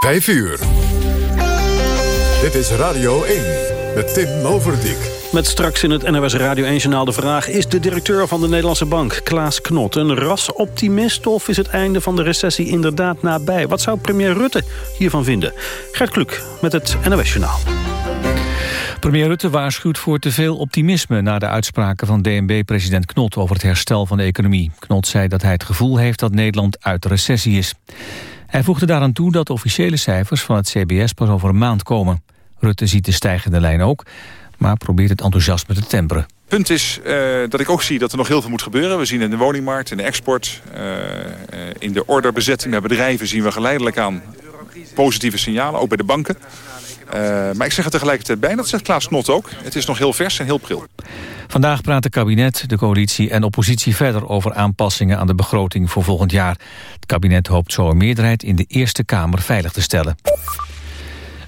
5 uur. Dit is Radio 1 met Tim Overdijk. Met straks in het NOS Radio 1-journaal de vraag... is de directeur van de Nederlandse Bank, Klaas Knot... een rasoptimist of is het einde van de recessie inderdaad nabij? Wat zou premier Rutte hiervan vinden? Gert Kluk met het NOS-journaal. Premier Rutte waarschuwt voor te veel optimisme... na de uitspraken van DNB-president Knot over het herstel van de economie. Knot zei dat hij het gevoel heeft dat Nederland uit de recessie is. Hij voegde daaraan toe dat de officiële cijfers van het CBS pas over een maand komen. Rutte ziet de stijgende lijn ook, maar probeert het enthousiasme te temperen. punt is uh, dat ik ook zie dat er nog heel veel moet gebeuren. We zien in de woningmarkt, in de export, uh, in de orderbezetting bij bedrijven... zien we geleidelijk aan positieve signalen, ook bij de banken. Uh, maar ik zeg er tegelijkertijd bij, dat zegt Klaas Knot ook. Het is nog heel vers en heel pril. Vandaag praat het kabinet, de coalitie en oppositie verder over aanpassingen aan de begroting voor volgend jaar. Het kabinet hoopt zo een meerderheid in de Eerste Kamer veilig te stellen.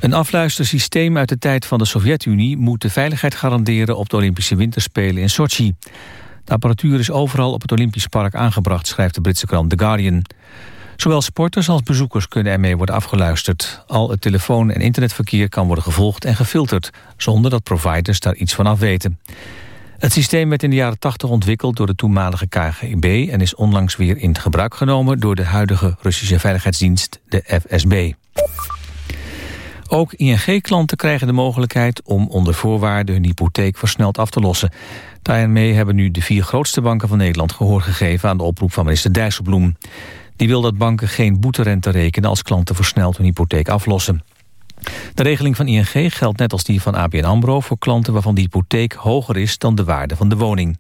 Een afluistersysteem uit de tijd van de Sovjet-Unie moet de veiligheid garanderen op de Olympische Winterspelen in Sochi. De apparatuur is overal op het Olympisch Park aangebracht, schrijft de Britse krant The Guardian. Zowel sporters als bezoekers kunnen ermee worden afgeluisterd. Al het telefoon- en internetverkeer kan worden gevolgd en gefilterd... zonder dat providers daar iets van af weten. Het systeem werd in de jaren 80 ontwikkeld door de toenmalige KGB... en is onlangs weer in gebruik genomen door de huidige Russische veiligheidsdienst, de FSB. Ook ING-klanten krijgen de mogelijkheid om onder voorwaarden hun hypotheek versneld af te lossen. Daarmee hebben nu de vier grootste banken van Nederland gehoor gegeven aan de oproep van minister Dijsselbloem. Die wil dat banken geen boeterente rekenen als klanten versneld hun hypotheek aflossen. De regeling van ING geldt net als die van ABN AMRO... voor klanten waarvan de hypotheek hoger is dan de waarde van de woning.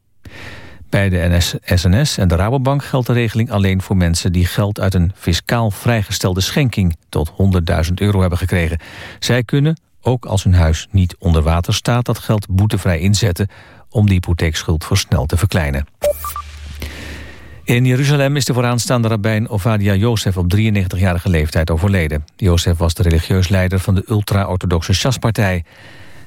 Bij de NS, SNS en de Rabobank geldt de regeling alleen voor mensen... die geld uit een fiscaal vrijgestelde schenking tot 100.000 euro hebben gekregen. Zij kunnen, ook als hun huis niet onder water staat... dat geld boetevrij inzetten om de hypotheekschuld versneld te verkleinen. In Jeruzalem is de vooraanstaande rabbijn Ovadia Jozef op 93-jarige leeftijd overleden. Jozef was de religieus leider van de ultra-orthodoxe Shas-partij.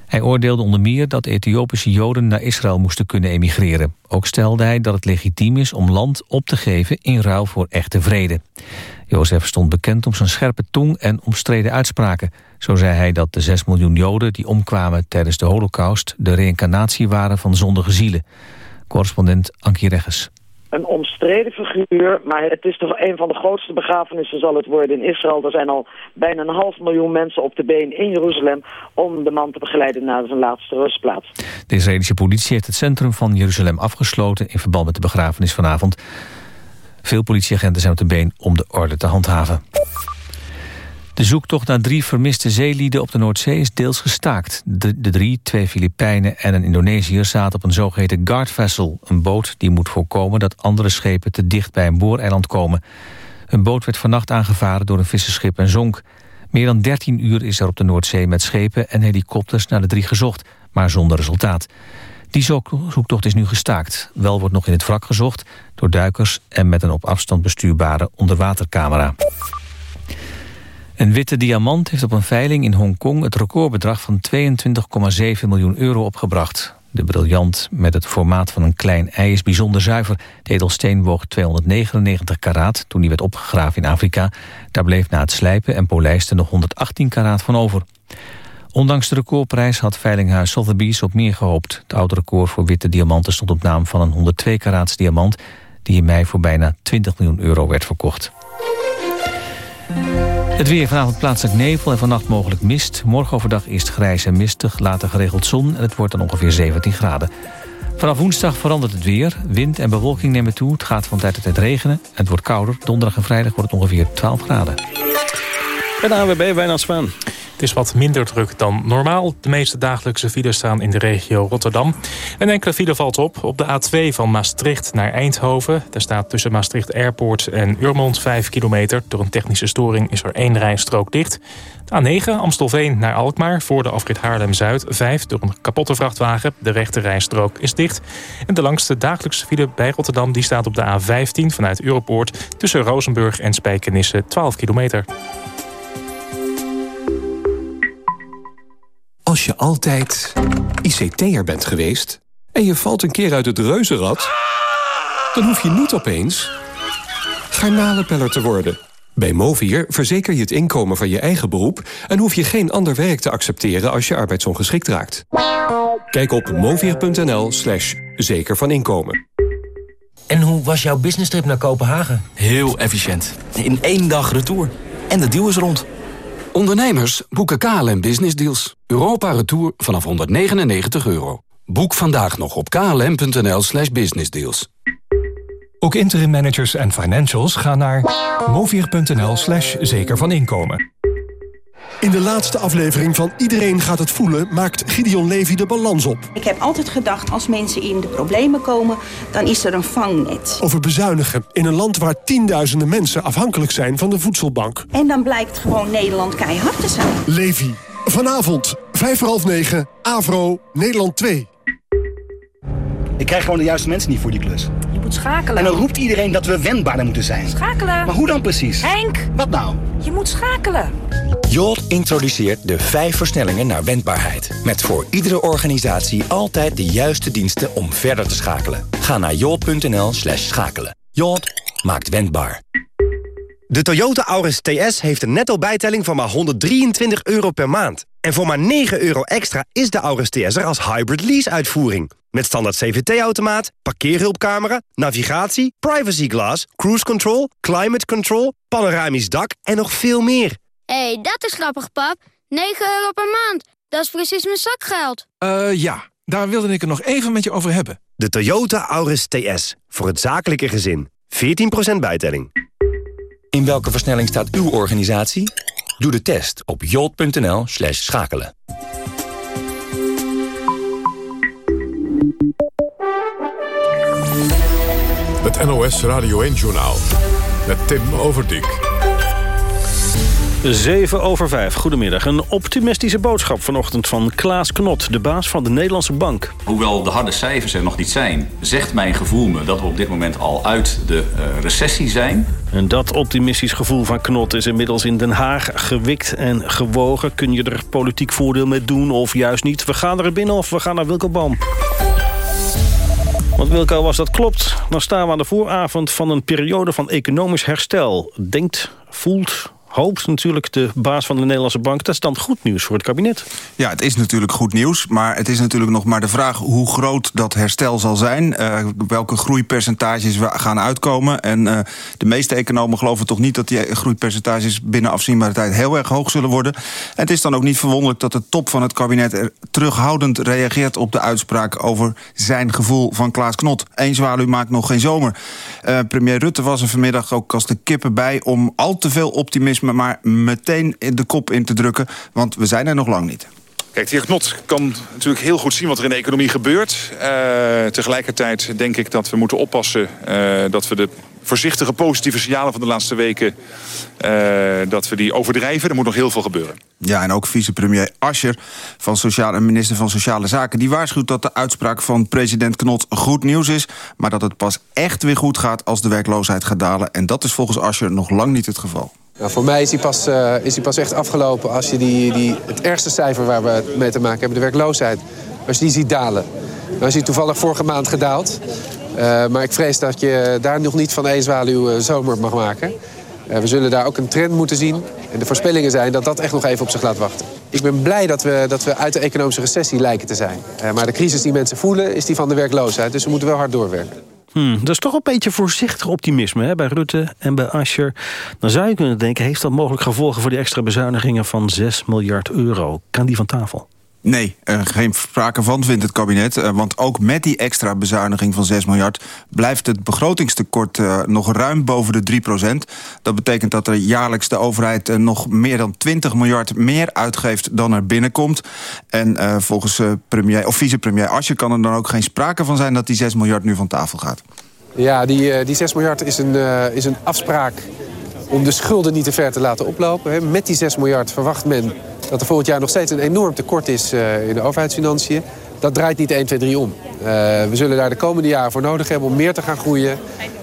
Hij oordeelde onder meer dat Ethiopische Joden naar Israël moesten kunnen emigreren. Ook stelde hij dat het legitiem is om land op te geven in ruil voor echte vrede. Jozef stond bekend om zijn scherpe tong en omstreden uitspraken. Zo zei hij dat de 6 miljoen Joden die omkwamen tijdens de holocaust... de reïncarnatie waren van zondige zielen. Correspondent Ankie Regges een omstreden figuur, maar het is toch een van de grootste begrafenissen zal het worden in Israël. Er zijn al bijna een half miljoen mensen op de been in Jeruzalem om de man te begeleiden naar zijn laatste rustplaats. De Israëlische politie heeft het centrum van Jeruzalem afgesloten in verband met de begrafenis vanavond. Veel politieagenten zijn op de been om de orde te handhaven. De zoektocht naar drie vermiste zeelieden op de Noordzee is deels gestaakt. De, drie, twee Filipijnen en een Indonesiër, zaten op een zogeheten guard vessel. Een boot die moet voorkomen dat andere schepen te dicht bij een booreiland komen. Een boot werd vannacht aangevaren door een visserschip en zonk. Meer dan 13 uur is er op de Noordzee met schepen en helikopters naar de drie gezocht, maar zonder resultaat. Die zoektocht is nu gestaakt. Wel wordt nog in het wrak gezocht door duikers en met een op afstand bestuurbare onderwatercamera. Een witte diamant heeft op een veiling in Hongkong... het recordbedrag van 22,7 miljoen euro opgebracht. De briljant met het formaat van een klein ei is bijzonder zuiver. De edelsteen woog 299 karaat toen hij werd opgegraven in Afrika. Daar bleef na het slijpen en polijsten nog 118 karaat van over. Ondanks de recordprijs had veilinghuis Sotheby's op meer gehoopt. Het oude record voor witte diamanten stond op naam van een 102 karaats diamant... die in mei voor bijna 20 miljoen euro werd verkocht. Het weer vanavond plaatselijk nevel en vannacht mogelijk mist. Morgen overdag eerst grijs en mistig, later geregeld zon... en het wordt dan ongeveer 17 graden. Vanaf woensdag verandert het weer. Wind en bewolking nemen toe. Het gaat van tijd tot tijd regenen. Het wordt kouder. Donderdag en vrijdag wordt het ongeveer 12 graden. En de AWB bijna Zwaan. Het is wat minder druk dan normaal. De meeste dagelijkse files staan in de regio Rotterdam. Een enkele file valt op op de A2 van Maastricht naar Eindhoven. Daar staat tussen Maastricht Airport en Urmond 5 kilometer. Door een technische storing is er één rijstrook dicht. De A9 Amstelveen naar Alkmaar voor de afrit Haarlem-Zuid 5 door een kapotte vrachtwagen. De rechte rijstrook is dicht. En de langste dagelijkse file bij Rotterdam die staat op de A15 vanuit Europoort... tussen Rozenburg en Spijkenisse 12 kilometer. Als je altijd ICT'er bent geweest en je valt een keer uit het reuzenrad... dan hoef je niet opeens garnalenpeller te worden. Bij Movier verzeker je het inkomen van je eigen beroep... en hoef je geen ander werk te accepteren als je arbeidsongeschikt raakt. Kijk op movier.nl slash zeker van inkomen. En hoe was jouw business-trip naar Kopenhagen? Heel efficiënt. In één dag retour. En de deal is rond. Ondernemers boeken KLM Business Deals. Europa Retour vanaf 199 euro. Boek vandaag nog op klm.nl slash businessdeals. Ook interim managers en financials gaan naar movier.nl slash zeker van inkomen. In de laatste aflevering van Iedereen gaat het voelen... maakt Gideon Levy de balans op. Ik heb altijd gedacht, als mensen in de problemen komen... dan is er een vangnet. Over bezuinigen in een land waar tienduizenden mensen... afhankelijk zijn van de voedselbank. En dan blijkt gewoon Nederland keihard te zijn. Levy, vanavond, vijf voor half negen, Avro, Nederland 2. Ik krijg gewoon de juiste mensen niet voor die klus. Je moet schakelen. En dan roept iedereen dat we wendbaarder moeten zijn. Schakelen. Maar hoe dan precies? Henk! Wat nou? Je moet schakelen. Jolt introduceert de vijf versnellingen naar wendbaarheid. Met voor iedere organisatie altijd de juiste diensten om verder te schakelen. Ga naar jolt.nl slash schakelen. Jolt maakt wendbaar. De Toyota Auris TS heeft een netto bijtelling van maar 123 euro per maand. En voor maar 9 euro extra is de Auris TS er als hybrid lease-uitvoering. Met standaard CVT-automaat, parkeerhulpcamera, navigatie, privacy glass, cruise control, climate control, panoramisch dak en nog veel meer. Hé, hey, dat is grappig, pap. 9 euro per maand. Dat is precies mijn zakgeld. Eh, uh, ja. Daar wilde ik het nog even met je over hebben. De Toyota Auris TS. Voor het zakelijke gezin. 14% bijtelling. In welke versnelling staat uw organisatie? Doe de test op jolt.nl slash schakelen. Het NOS Radio 1-journaal. Met Tim Overdijk. 7 over 5, goedemiddag. Een optimistische boodschap vanochtend van Klaas Knot, de baas van de Nederlandse Bank. Hoewel de harde cijfers er nog niet zijn, zegt mijn gevoel me dat we op dit moment al uit de uh, recessie zijn. En dat optimistisch gevoel van Knot is inmiddels in Den Haag gewikt en gewogen. Kun je er politiek voordeel mee doen of juist niet? We gaan er binnen of we gaan naar Wilkelboom. Want Wilco, als dat klopt, dan staan we aan de vooravond van een periode van economisch herstel. Denkt, voelt, hoopt natuurlijk de baas van de Nederlandse Bank. Dat is dan goed nieuws voor het kabinet. Ja, het is natuurlijk goed nieuws. Maar het is natuurlijk nog maar de vraag hoe groot dat herstel zal zijn. Uh, welke groeipercentages we gaan uitkomen. En uh, de meeste economen geloven toch niet dat die groeipercentages binnen afzienbare tijd heel erg hoog zullen worden. En het is dan ook niet verwonderlijk dat de top van het kabinet er terughoudend reageert op de uitspraak over zijn gevoel van Klaas Knot. Eén zwaluw maakt nog geen zomer. Uh, premier Rutte was er vanmiddag ook als de kippen bij om al te veel optimisme maar meteen de kop in te drukken. Want we zijn er nog lang niet. Kijk, de heer Knot kan natuurlijk heel goed zien wat er in de economie gebeurt. Uh, tegelijkertijd denk ik dat we moeten oppassen uh, dat we de voorzichtige positieve signalen van de laatste weken... Uh, dat we die overdrijven. Er moet nog heel veel gebeuren. Ja, en ook vicepremier Ascher van Sociale, en minister van Sociale Zaken... die waarschuwt dat de uitspraak van president Knot goed nieuws is... maar dat het pas echt weer goed gaat als de werkloosheid gaat dalen. En dat is volgens Ascher nog lang niet het geval. Nou, voor mij is die, pas, uh, is die pas echt afgelopen als je die, die, het ergste cijfer waar we mee te maken hebben, de werkloosheid, als je die ziet dalen. Nou is die toevallig vorige maand gedaald. Uh, maar ik vrees dat je daar nog niet van één zwaluw uh, zomer mag maken. we zullen daar ook een trend moeten zien. En de voorspellingen zijn dat dat echt nog even op zich laat wachten. Ik ben blij dat we, dat we uit de economische recessie lijken te zijn. maar de crisis die mensen voelen is die van de werkloosheid. Dus we moeten wel hard doorwerken. Hmm, dat is toch een beetje voorzichtig optimisme hè, bij Rutte en bij Ascher. Dan zou je kunnen denken, heeft dat mogelijk gevolgen voor die extra bezuinigingen van 6 miljard euro? Kan die van tafel? Nee, er geen sprake van, vindt het kabinet. Want ook met die extra bezuiniging van 6 miljard... blijft het begrotingstekort nog ruim boven de 3 procent. Dat betekent dat er jaarlijks de overheid nog meer dan 20 miljard meer uitgeeft... dan er binnenkomt. En volgens premier, of vicepremier Asje kan er dan ook geen sprake van zijn... dat die 6 miljard nu van tafel gaat. Ja, die, die 6 miljard is een, is een afspraak om de schulden niet te ver te laten oplopen. Met die 6 miljard verwacht men dat er volgend jaar nog steeds een enorm tekort is uh, in de overheidsfinanciën. Dat draait niet 1, 2, 3 om. Uh, we zullen daar de komende jaren voor nodig hebben om meer te gaan groeien.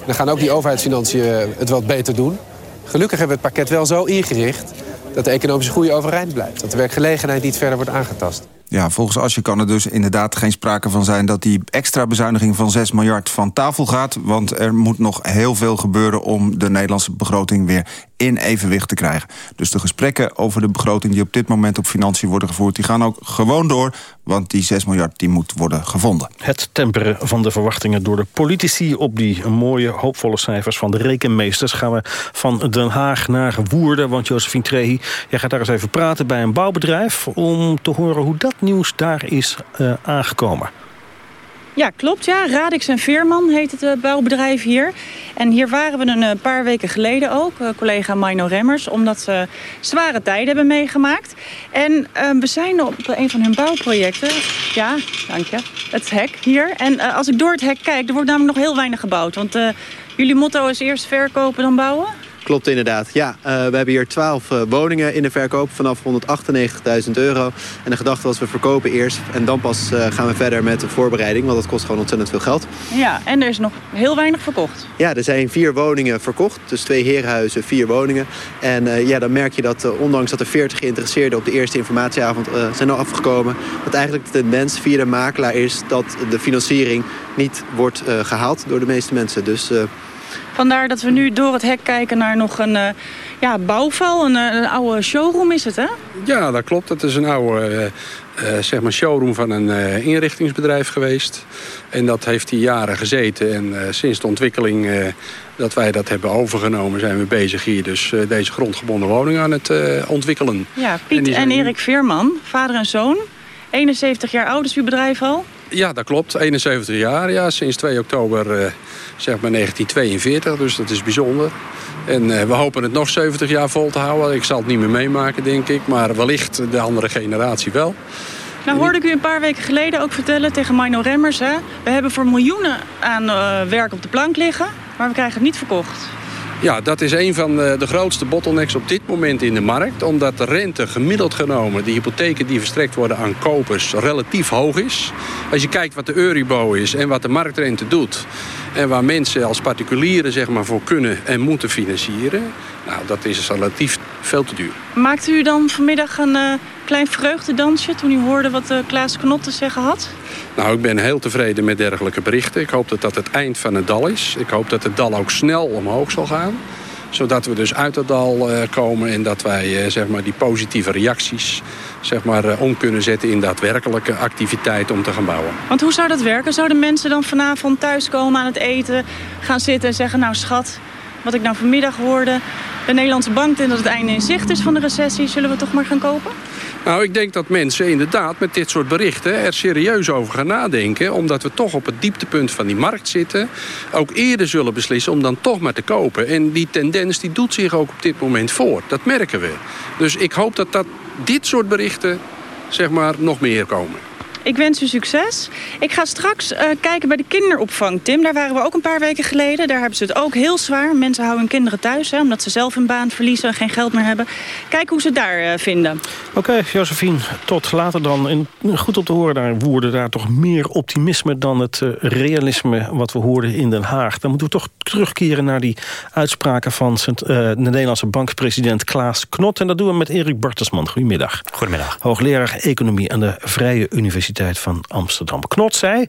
Dan gaan ook die overheidsfinanciën het wat beter doen. Gelukkig hebben we het pakket wel zo ingericht dat de economische groei overeind blijft. Dat de werkgelegenheid niet verder wordt aangetast. Ja, volgens Asje kan er dus inderdaad geen sprake van zijn... dat die extra bezuiniging van 6 miljard van tafel gaat. Want er moet nog heel veel gebeuren om de Nederlandse begroting weer in evenwicht te krijgen. Dus de gesprekken over de begroting die op dit moment op financiën worden gevoerd... die gaan ook gewoon door, want die 6 miljard die moet worden gevonden. Het temperen van de verwachtingen door de politici... op die mooie, hoopvolle cijfers van de rekenmeesters... gaan we van Den Haag naar Woerden. Want Josephine Trehi, jij gaat daar eens even praten bij een bouwbedrijf... om te horen hoe dat nieuws daar is uh, aangekomen. Ja, klopt. Ja. Radix en Veerman heet het uh, bouwbedrijf hier. En hier waren we een uh, paar weken geleden ook, uh, collega Mino Remmers... omdat ze zware tijden hebben meegemaakt. En we zijn op een van hun bouwprojecten... Ja, dank je. Het hek hier. En als ik door het hek kijk, er wordt namelijk nog heel weinig gebouwd. Want jullie motto is eerst verkopen dan bouwen? Klopt inderdaad. Ja, uh, we hebben hier 12 uh, woningen in de verkoop vanaf 198.000 euro. En de gedachte was we verkopen eerst en dan pas uh, gaan we verder met de voorbereiding. Want dat kost gewoon ontzettend veel geld. Ja, en er is nog heel weinig verkocht. Ja, er zijn vier woningen verkocht. Dus twee herenhuizen, vier woningen. En ja, dan merk je dat ondanks dat er 40 geïnteresseerden op de eerste informatieavond zijn al afgekomen. Dat eigenlijk de tendens via de makelaar is dat de financiering niet wordt gehaald door de meeste mensen. Dus... Vandaar dat we nu door het hek kijken naar nog een uh, ja, bouwval. Een, een, oude showroom is het, hè? Ja, dat klopt. Het is een oude uh, uh, zeg maar showroom van een inrichtingsbedrijf geweest. En dat heeft hier jaren gezeten. En sinds de ontwikkeling dat wij dat hebben overgenomen... zijn we bezig hier dus deze grondgebonden woning aan het ontwikkelen. Ja, Piet en, en Erik Veerman, vader en zoon. 71 jaar oud is uw bedrijf al. Ja, dat klopt. 71 jaar. Ja, sinds 2 oktober uh, zeg maar 1942. Dus dat is bijzonder. En uh, we hopen het nog 70 jaar vol te houden. Ik zal het niet meer meemaken, denk ik. Maar wellicht de andere generatie wel. Nou hoorde ik u een paar weken geleden ook vertellen tegen Mino Remmers... Hè? we hebben voor miljoenen aan uh, werk op de plank liggen... maar we krijgen het niet verkocht. Ja, dat is een van de, de, grootste bottlenecks op dit moment in de markt. Omdat de rente gemiddeld genomen, de hypotheken die verstrekt worden aan kopers, relatief hoog is. Als je kijkt wat de Euribo is en wat de marktrente doet... en waar mensen als particulieren zeg maar, voor kunnen en moeten financieren... nou, dat is relatief veel te duur. Maakte u dan vanmiddag een uh, klein vreugdedansje toen u hoorde wat uh, Klaas Knot te zeggen had? Nou, ik ben heel tevreden met dergelijke berichten. Ik hoop dat dat het eind van het dal is. Ik hoop dat het dal ook snel omhoog zal gaan zodat we dus uit het dal uh, komen en dat wij uh, zeg maar die positieve reacties zeg maar, om kunnen zetten in daadwerkelijke activiteit om te gaan bouwen. Want hoe zou dat werken? Zouden mensen dan vanavond thuiskomen aan het eten, gaan zitten en zeggen... nou schat, wat ik nou vanmiddag hoorde, de Nederlandse bank denkt dat het einde in zicht is van de recessie. Zullen we toch maar gaan kopen? Nou, ik denk dat mensen inderdaad met dit soort berichten er serieus over gaan nadenken. Omdat we toch op het dieptepunt van die markt zitten. Ook eerder zullen beslissen om dan toch maar te kopen. En die tendens die doet zich ook op dit moment voor. Dat merken we. Dus ik hoop dat, dat dit soort berichten zeg maar, nog meer komen. Ik wens u succes. Ik ga straks uh, kijken bij de kinderopvang, Tim. Daar waren we ook een paar weken geleden. Daar hebben ze het ook heel zwaar. Mensen houden hun kinderen thuis, hè, omdat ze zelf hun baan verliezen... en geen geld meer hebben. Kijk hoe ze het daar uh, vinden. Oké, okay, Josephine, tot later dan. En goed op te horen daar woorden daar toch meer optimisme... dan het uh, realisme wat we hoorden in Den Haag. Dan moeten we toch terugkeren naar die uitspraken... van de Nederlandse bankpresident Klaas Knot. En dat doen we met Erik Bartelsman. Goedemiddag. Goedemiddag. Hoogleraar Economie aan de Vrije Universiteit van Amsterdam. Knot zei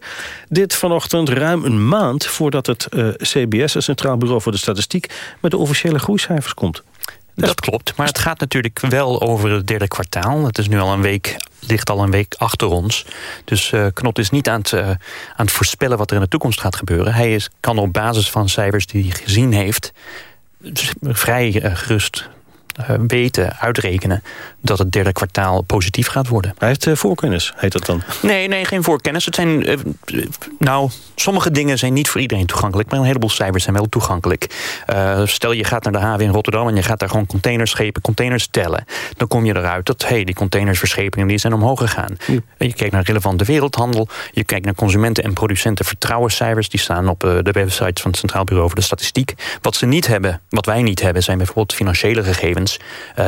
dit vanochtend ruim een maand voordat het uh, CBS... het Centraal Bureau voor de Statistiek... met de officiële groeicijfers komt. Dat, klopt, maar het gaat natuurlijk wel over het derde kwartaal. Het is nu al een week, ligt al een week achter ons. Dus uh, Knot is niet aan het, uh, aan het voorspellen wat er in de toekomst gaat gebeuren. Hij is, kan op basis van cijfers die hij gezien heeft... vrij gerust weten, uitrekenen dat het derde kwartaal positief gaat worden. Hij heeft uh, voorkennis, heet dat dan? Nee, nee, geen voorkennis. Het zijn, uh, nou, sommige dingen zijn niet voor iedereen toegankelijk... maar een heleboel cijfers zijn wel toegankelijk. Stel, je gaat naar de haven in Rotterdam... en je gaat daar gewoon containerschepen, containers tellen. Dan kom je eruit dat, hey, die containersverschepingen die zijn omhoog gegaan. Ja. Je kijkt naar relevante wereldhandel. Je kijkt naar consumenten- en producenten vertrouwenscijfers. Die staan op de websites van het Centraal Bureau voor de Statistiek. Wat ze niet hebben, wat wij niet hebben... zijn bijvoorbeeld financiële gegevens...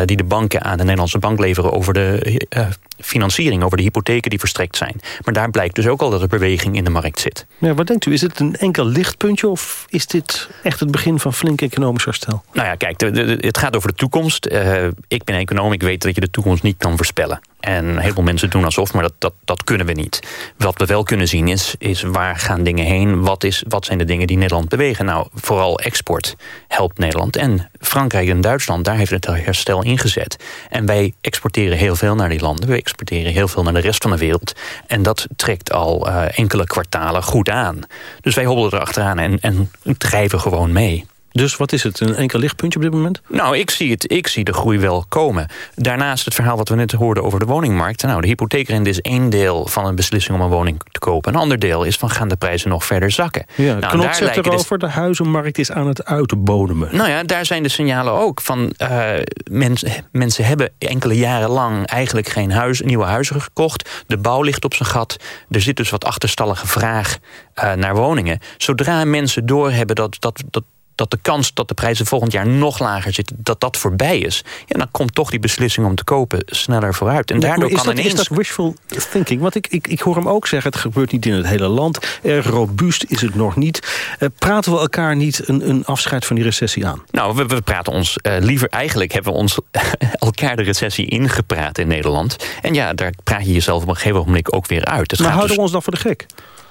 die de banken aan de Nederlandse bank leveren over de uh, financiering, over de hypotheken die verstrekt zijn. Maar daar blijkt dus ook al dat er beweging in de markt zit. Ja, wat denkt u, is het een enkel lichtpuntje of is dit echt het begin van flink economisch herstel? Nou ja, kijk, het gaat over de toekomst. Uh, ik ben econoom, ik weet dat je de toekomst niet kan voorspellen. En heel veel mensen doen alsof, maar dat, dat, dat kunnen we niet. Wat we wel kunnen zien is, is waar gaan dingen heen? Wat, is, wat zijn de dingen die Nederland bewegen? Nou, vooral export helpt Nederland. En Frankrijk en Duitsland, daar heeft het herstel ingezet. En wij exporteren heel veel naar die landen. We exporteren heel veel naar de rest van de wereld. En dat trekt al uh, enkele kwartalen goed aan. Dus wij hobbelen erachteraan en, en drijven gewoon mee. Dus wat is het, een enkel lichtpuntje op dit moment? Nou, ik zie, het, ik zie de groei wel komen. Daarnaast het verhaal wat we net hoorden over de woningmarkt. Nou, de hypotheekrente is één deel van een beslissing om een woning te kopen. Een ander deel is van gaan de prijzen nog verder zakken. Ja, nou, Knot zegt erover, de huizenmarkt is aan het uitbodemen. Nou ja, daar zijn de signalen ook van... Uh, mensen hebben enkele jaren lang eigenlijk geen huis, nieuwe huizen gekocht. De bouw ligt op zijn gat. Er zit dus wat achterstallige vraag uh, naar woningen. Zodra mensen doorhebben dat, dat, dat dat de kans dat de prijzen volgend jaar nog lager zitten... dat dat voorbij is, ja, dan komt toch die beslissing om te kopen sneller vooruit. En daardoor is kan dat, ineens... Is dat wishful thinking? Want ik, ik, ik hoor hem ook zeggen, het gebeurt niet in het hele land. Erg robuust is het nog niet. Uh, praten we elkaar niet een, een afscheid van die recessie aan? Nou, we, we praten ons uh, liever... Eigenlijk hebben we ons elkaar de recessie ingepraat in Nederland. En ja, daar praat je jezelf op een gegeven moment ook weer uit. Het maar houden dus... we ons dan voor de gek?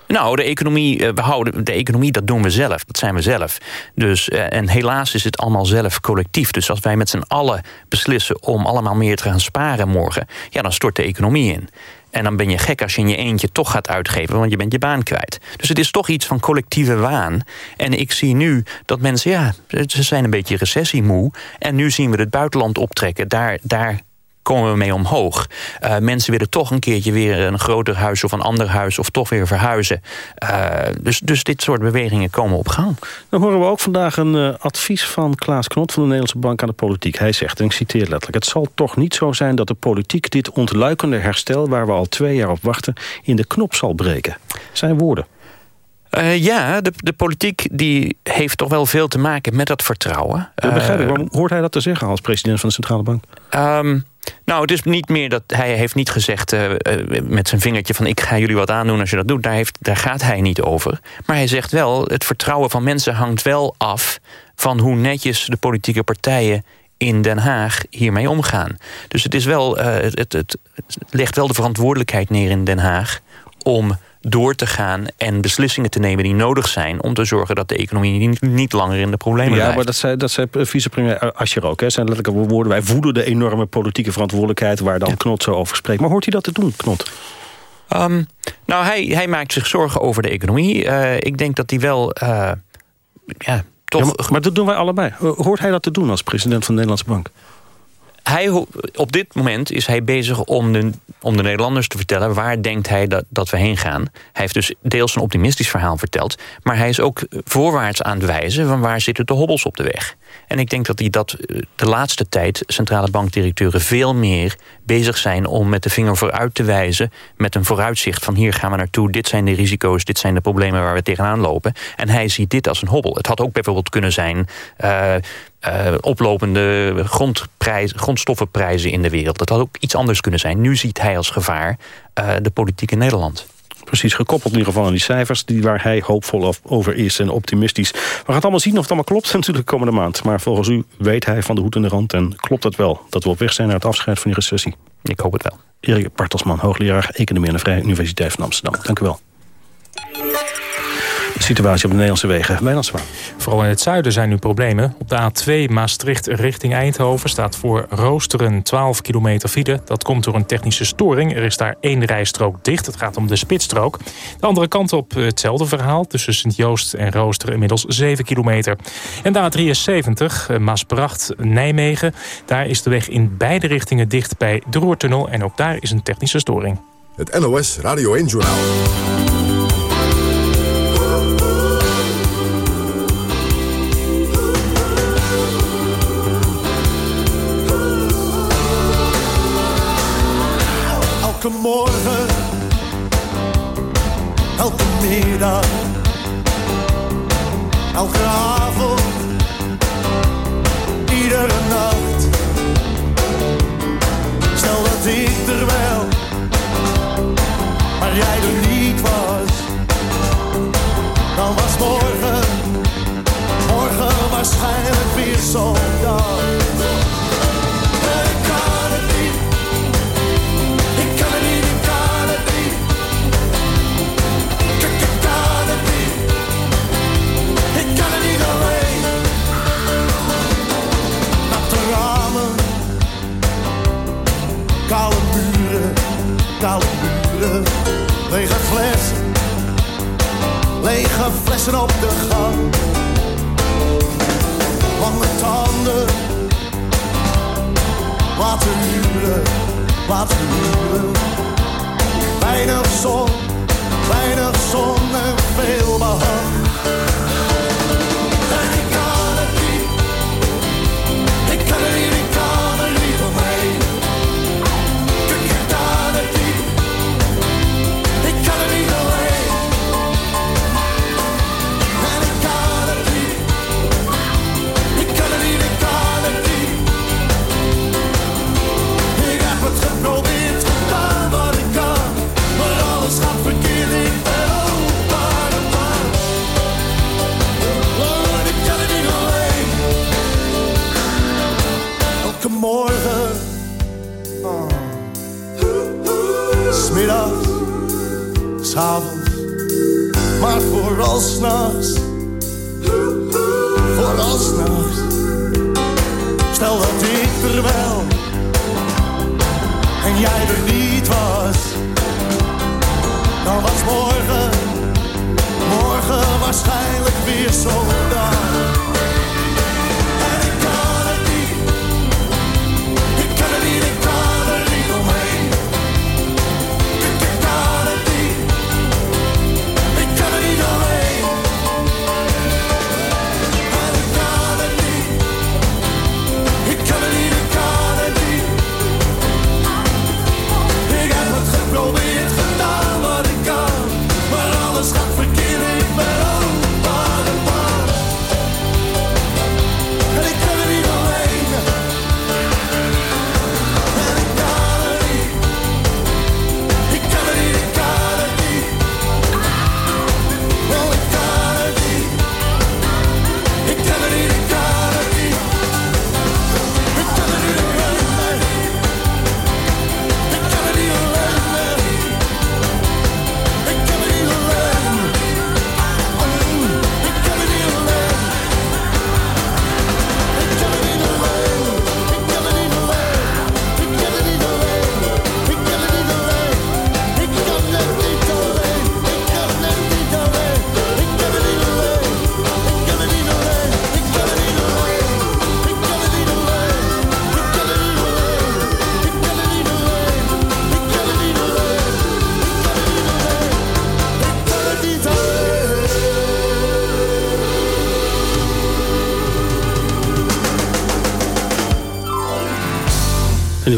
Nou, de economie, eh, we houden, de economie, dat doen we zelf. Dat zijn we zelf. Dus, eh, en helaas is het allemaal zelf collectief. Dus als wij met z'n allen beslissen om allemaal meer te gaan sparen morgen... ja, dan stort de economie in. En dan ben je gek als je in je eentje toch gaat uitgeven... want je bent je baan kwijt. Dus het is toch iets van collectieve waan. En ik zie nu dat mensen, ja, ze zijn een beetje recessiemoe. En nu zien we het buitenland optrekken. Daar, daar komen we mee omhoog. Uh, mensen willen toch een keertje weer een groter huis of een ander huis... of toch weer verhuizen. Uh, dus, dus dit soort bewegingen komen op gang. Dan horen we ook vandaag een uh, advies van Klaas Knot... van de Nederlandse Bank aan de politiek. Hij zegt, en ik citeer letterlijk... het zal toch niet zo zijn dat de politiek dit ontluikende herstel... waar we al twee jaar op wachten, in de knop zal breken. Zijn woorden. Uh, ja, de, de politiek die heeft toch wel veel te maken met dat vertrouwen. Dat begrijp ik. Waarom hoort hij dat te zeggen als president van de Centrale Bank? Um, nou, het is niet meer dat hij heeft niet gezegd uh, met zijn vingertje van ik ga jullie wat aandoen als je dat doet. Daar, heeft, daar gaat hij niet over. Maar hij zegt wel, het vertrouwen van mensen hangt wel af van hoe netjes de politieke partijen in Den Haag hiermee omgaan. Dus het, is wel, uh, het, het, het legt wel de verantwoordelijkheid neer in Den Haag om door te gaan en beslissingen te nemen die nodig zijn... om te zorgen dat de economie niet, langer in de problemen ja, blijft. Ja, maar dat zei, dat zei vicepremier Asscher ook. Hè. zijn letterlijke woorden. Wij voeden de enorme politieke verantwoordelijkheid... waar dan Knot zo over spreekt. Maar hoort hij dat te doen, Knot? Um, nou, hij, hij maakt zich zorgen over de economie. Uh, ik denk dat hij wel... Uh, ja, toch... Ja, maar, maar dat doen wij allebei. Hoort hij dat te doen als president van de Nederlandse Bank? Hij, op dit moment is hij bezig om de, Nederlanders te vertellen... waar denkt hij dat, dat we heen gaan. Hij heeft dus deels een optimistisch verhaal verteld... maar hij is ook voorwaarts aan het wijzen... van waar zitten de hobbels op de weg. En ik denk dat hij dat eh, de laatste tijd... centrale bankdirecteuren veel meer bezig zijn... om met de vinger vooruit te wijzen... met een vooruitzicht van hier gaan we naartoe... dit zijn de risico's, dit zijn de problemen waar we tegenaan lopen. En hij ziet dit als een hobbel. Het had ook bijvoorbeeld kunnen zijn... Uh, oplopende grondprijs, grondstoffenprijzen in de wereld. Dat had ook iets anders kunnen zijn. Nu ziet hij als gevaar de politiek in Nederland. Precies, gekoppeld in ieder geval aan die cijfers... Die waar hij hoopvol over is en optimistisch. We gaan het allemaal zien of het allemaal klopt natuurlijk de komende maand. Maar volgens u weet hij van de hoed in de rand en klopt dat wel... dat we op weg zijn naar het afscheid van die recessie? Ik hoop het wel. Erik Bartelsman, hoogleraar Economie aan de Vrije Universiteit van Amsterdam. Dank u wel situatie op de Nederlandse wegen. Wijnand Vooral in het zuiden zijn nu problemen. Op de A2 Maastricht richting Eindhoven staat voor Roosteren 12 kilometer file. Dat komt door een technische storing. Er is daar één rijstrook dicht. Het gaat om de spitsstrook. De andere kant op hetzelfde verhaal. Tussen Sint-Joost en Roosteren inmiddels 7 kilometer. En de A73 Maasbracht-Nijmegen. Daar is de weg in beide richtingen dicht bij de Roertunnel. En ook daar is een technische storing. Het NOS Radio 1 Journaal.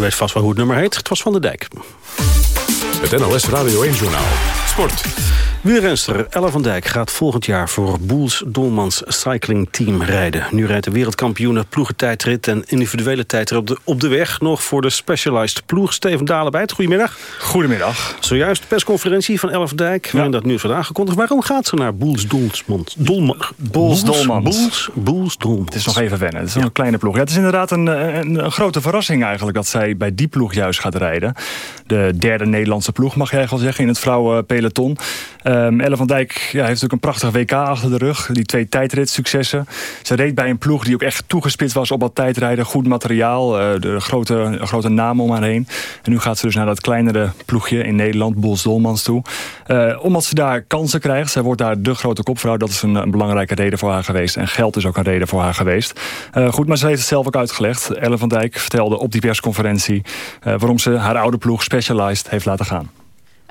Weet vast wel hoe het nummer heet. Het was Van de Dijk. Het NLS Radio 1 Journaal. Sport. Wielrenster Ella van Dijk gaat volgend jaar voor Boels Dolmans Cycling Team rijden. Nu rijdt de wereldkampioene ploegentijdrit en individuele tijdrit op de, op de weg nog voor de Specialized ploeg. Steven Dalenbijt, goedemiddag. Goedemiddag. Zojuist persconferentie van Ella van Dijk, waarin dat nieuws wordt aangekondigd. Waarom gaat ze naar Boels Dolmans? Dolma, Boels Dolmans. Boels, Boels Dolmans. Het is nog even wennen. Het is nog een kleine ploeg. Ja, het is inderdaad een, een, een grote verrassing eigenlijk dat zij bij die ploeg juist gaat rijden. De derde Nederlandse ploeg mag je eigenlijk wel zeggen in het vrouwenpeloton. Um, Elle van Dijk ja, heeft natuurlijk een prachtig WK achter de rug. Die twee tijdritsuccessen. Ze reed bij een ploeg die ook echt toegespitst was op dat tijdrijden. Goed materiaal, uh, de grote, grote naam om haar heen. En nu gaat ze dus naar dat kleinere ploegje in Nederland, Boels Dolmans toe. Uh, omdat ze daar kansen krijgt. Zij wordt daar de grote kopvrouw. Dat is een, belangrijke reden voor haar geweest. En geld is ook een reden voor haar geweest. Uh, goed, maar ze heeft het zelf ook uitgelegd. Elle van Dijk vertelde op die persconferentie... waarom ze haar oude ploeg Specialized heeft laten gaan.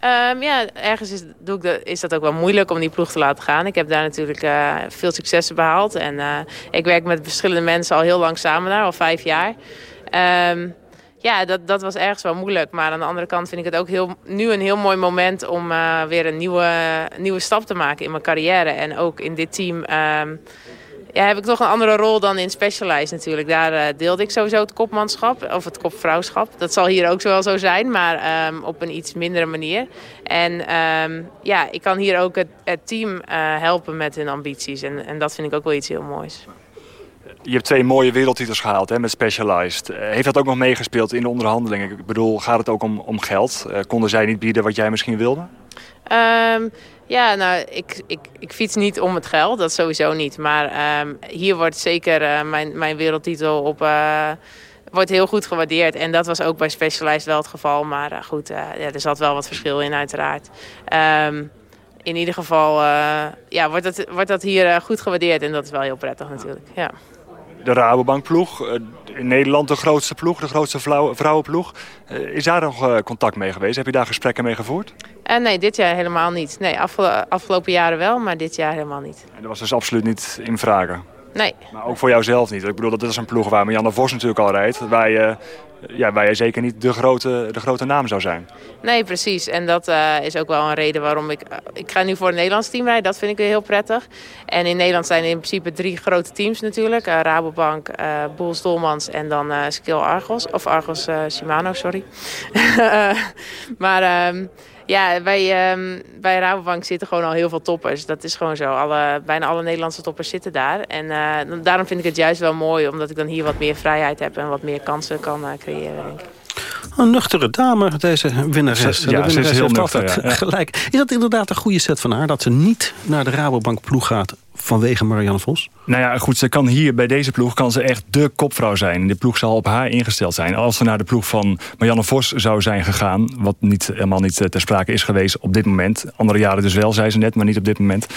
Um, ja, ergens is, doe ik de, is dat ook wel moeilijk om die ploeg te laten gaan. Ik heb daar natuurlijk uh, veel successen behaald. En uh, ik werk met verschillende mensen al heel lang samen daar, al vijf jaar. Um, ja, dat, dat was ergens wel moeilijk. Maar aan de andere kant vind ik het ook heel, nu een heel mooi moment... om uh, weer een nieuwe, nieuwe stap te maken in mijn carrière. En ook in dit team... Um, ja, heb ik toch een andere rol dan in Specialized natuurlijk. Daar uh, deelde ik sowieso het kopmanschap of het kopvrouwschap. Dat zal hier ook wel zo zijn, maar um, op een iets mindere manier. En um, ja, ik kan hier ook het, het team uh, helpen met hun ambities. En, en dat vind ik ook wel iets heel moois. Je hebt twee mooie wereldtitels gehaald hè, met Specialized. Uh, heeft dat ook nog meegespeeld in de onderhandelingen? Ik bedoel, gaat het ook om, om geld? konden zij niet bieden wat jij misschien wilde? Um, ja, nou, ik, ik, ik fiets niet om het geld, dat sowieso niet. Maar um, hier wordt zeker uh, mijn, mijn wereldtitel op, uh, wordt heel goed gewaardeerd. En dat was ook bij Specialized wel het geval. Maar eh, goed, eh, ja, er zat wel wat verschil in uiteraard. Ehm, in ieder geval eh, ja, wordt, dat, wordt dat hier eh, goed gewaardeerd. En dat is wel heel prettig natuurlijk. Ja. De Rabobankploeg, eh, in Nederland de grootste ploeg, de grootste vrouw- vrouwenploeg. Eh, Is daar nog eh, contact mee geweest? Heb je daar gesprekken mee gevoerd? En nee, dit jaar helemaal niet. Nee, afgelo- afgelopen jaren wel, maar dit jaar helemaal niet. En dat was dus absoluut niet in vragen. Nee. Maar ook voor jouzelf niet. Ik bedoel, dat is een ploeg waar Marianne Vos natuurlijk al rijdt. Waar je, ja, waar je zeker niet de grote, de grote naam zou zijn. Nee, precies. En dat eh, is ook wel een reden waarom ik... eh, ik ga nu voor het Nederlands team rijden. Dat vind ik weer heel prettig. En in Nederland zijn er in principe drie grote teams natuurlijk. Eh, Rabobank, eh Boels Dolmans en dan eh Skill Argos. Of Argos eh, Shimano, sorry. Eh, maar ehm, ja, bij, ehm, bij Rabobank zitten gewoon al heel veel toppers. Dat is gewoon zo. Alle, bijna alle Nederlandse toppers zitten daar. En eh, daarom vind ik het juist wel mooi. Omdat ik dan hier wat meer vrijheid heb en wat meer kansen kan eh, creëren, denk ik. Een nuchtere dame, deze winnares. Ze- ja, de ze is heel heeft nuchter, altijd ja. Ja. gelijk. Is dat inderdaad een goede set van haar? Dat ze niet naar de Rabobank ploeg gaat vanwege Marianne Vos? Nou ja, goed, ze kan hier bij deze ploeg kan ze echt de kopvrouw zijn. De ploeg zal op haar ingesteld zijn. Als ze naar de ploeg van Marianne Vos zou zijn gegaan... wat niet, helemaal niet eh, ter sprake is geweest op dit moment... andere jaren dus wel, zei ze net, maar niet op dit moment...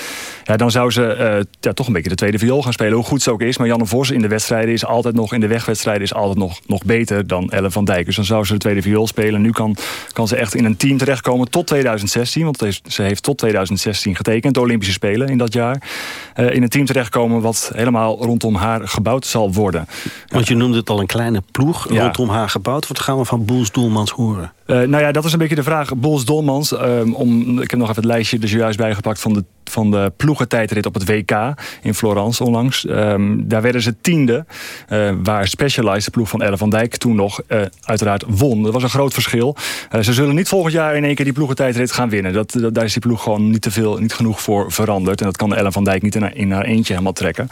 Ja, dan zou ze eh, ja, toch een beetje de tweede viool gaan spelen. Hoe goed ze ook is. Marianne Vos in de wedstrijden is altijd nog... in de wegwedstrijden is altijd nog, nog beter dan Elle van Dijk. Dus dan zou ze de tweede viool spelen. Nu kan, kan ze echt in een team terechtkomen tot 2016. Want ze heeft tot 2016 getekend, de Olympische Spelen in dat jaar. Eh, in een team terechtkomen wat helemaal rondom haar gebouwd zal worden. Want je noemde het al een kleine ploeg Ja. rondom haar gebouwd. Wat gaan we van Boels Doelmans horen? Eh, nou ja, dat is een beetje de vraag. Bols Dolmans, ehm, om, ik heb nog even het lijstje er juist bijgepakt van de, van de ploegentijdrit op het WK in Florence onlangs. Ehm, daar werden ze tiende, eh, waar Specialized, de ploeg van Elle van Dijk, toen nog eh, uiteraard won. Dat was een groot verschil. Ze zullen niet volgend jaar in één keer die ploegentijdrit gaan winnen. Dat, dat, daar is die ploeg gewoon niet te veel, niet genoeg voor veranderd. En dat kan Elle van Dijk niet in haar, in haar eentje helemaal trekken.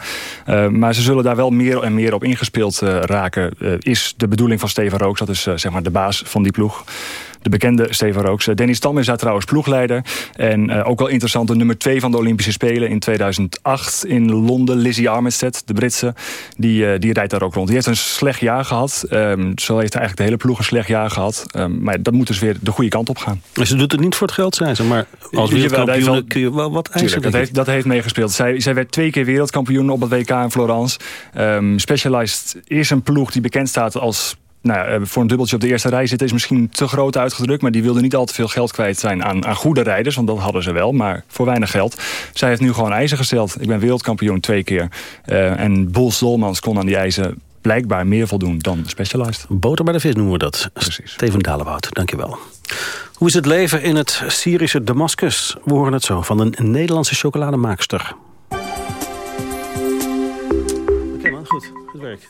Maar ze zullen daar wel meer en meer op ingespeeld raken. is de bedoeling van Steven Rooks. Dat is zeg maar de baas van die ploeg. De bekende Steven Rooks. Eh, Danny Stam is daar trouwens ploegleider. En eh, ook wel interessant, de nummer 2 van de Olympische Spelen in 2008 in Londen. Lizzie Armistead, de Britse, die, eh, die rijdt daar ook rond. Die heeft een slecht jaar gehad. Ehm, zo heeft eigenlijk de hele ploeg een slecht jaar gehad. Ehm, maar dat moet dus weer de goede kant op gaan. Ze doet het niet voor het geld, zei ze. Maar als wereldkampioen wel- kun je wel wat eisen. Dat, heeft, dat heeft meegespeeld. Zij, zij werd twee keer wereldkampioen op het WK in Florence. Ehm, Specialized is een ploeg die bekend staat als... Nou, eh, voor een dubbeltje op de eerste rij zitten is misschien te groot uitgedrukt... maar die wilde niet al te veel geld kwijt zijn aan, aan goede rijders... want dat hadden ze wel, maar voor weinig geld. Zij heeft nu gewoon eisen gesteld. Ik ben wereldkampioen twee keer. Eh, en Boels Dolmans kon aan die eisen blijkbaar meer voldoen dan Specialized. Boter bij de vis noemen we dat. Steven Dalenwoud, dankjewel. Hoe is het leven in het Syrische Damascus? We horen het zo van een Nederlandse chocolademaakster. Oké man, goed. Goed werk.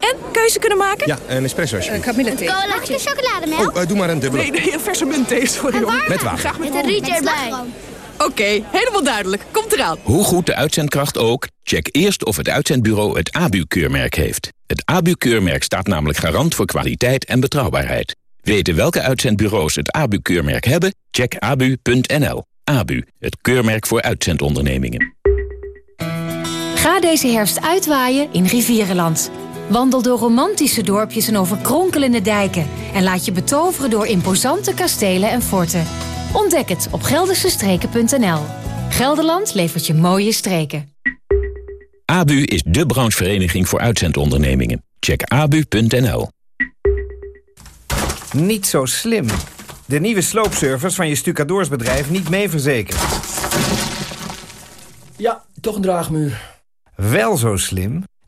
En keuze kunnen maken? Ja, een espresso alsjeblieft. Thee. Mag ik een chocolademelk? Oh, eh, doe maar een dubbele. Nee, nee, een verse munt thee, sorry hoor. Met water. Graag Met een rietje erbij. Oké, helemaal duidelijk. Komt eraan. Hoe goed de uitzendkracht ook, check eerst of het uitzendbureau het ABU-keurmerk heeft. Het ABU-keurmerk staat namelijk garant voor kwaliteit en betrouwbaarheid. Weten welke uitzendbureaus het ABU-keurmerk hebben? Check abu.nl. ABU, het keurmerk voor uitzendondernemingen. Ga deze herfst uitwaaien in Rivierenland. Wandel door romantische dorpjes en over kronkelende dijken. En laat je betoveren door imposante kastelen en forten. Ontdek het op geldersestreken.nl. Gelderland levert je mooie streken. ABU is de branchevereniging voor uitzendondernemingen. Check abu.nl. Niet zo slim. de nieuwe sloopservice van je stucadoorsbedrijf niet mee verzekerd. Ja, toch een draagmuur. Wel zo slim.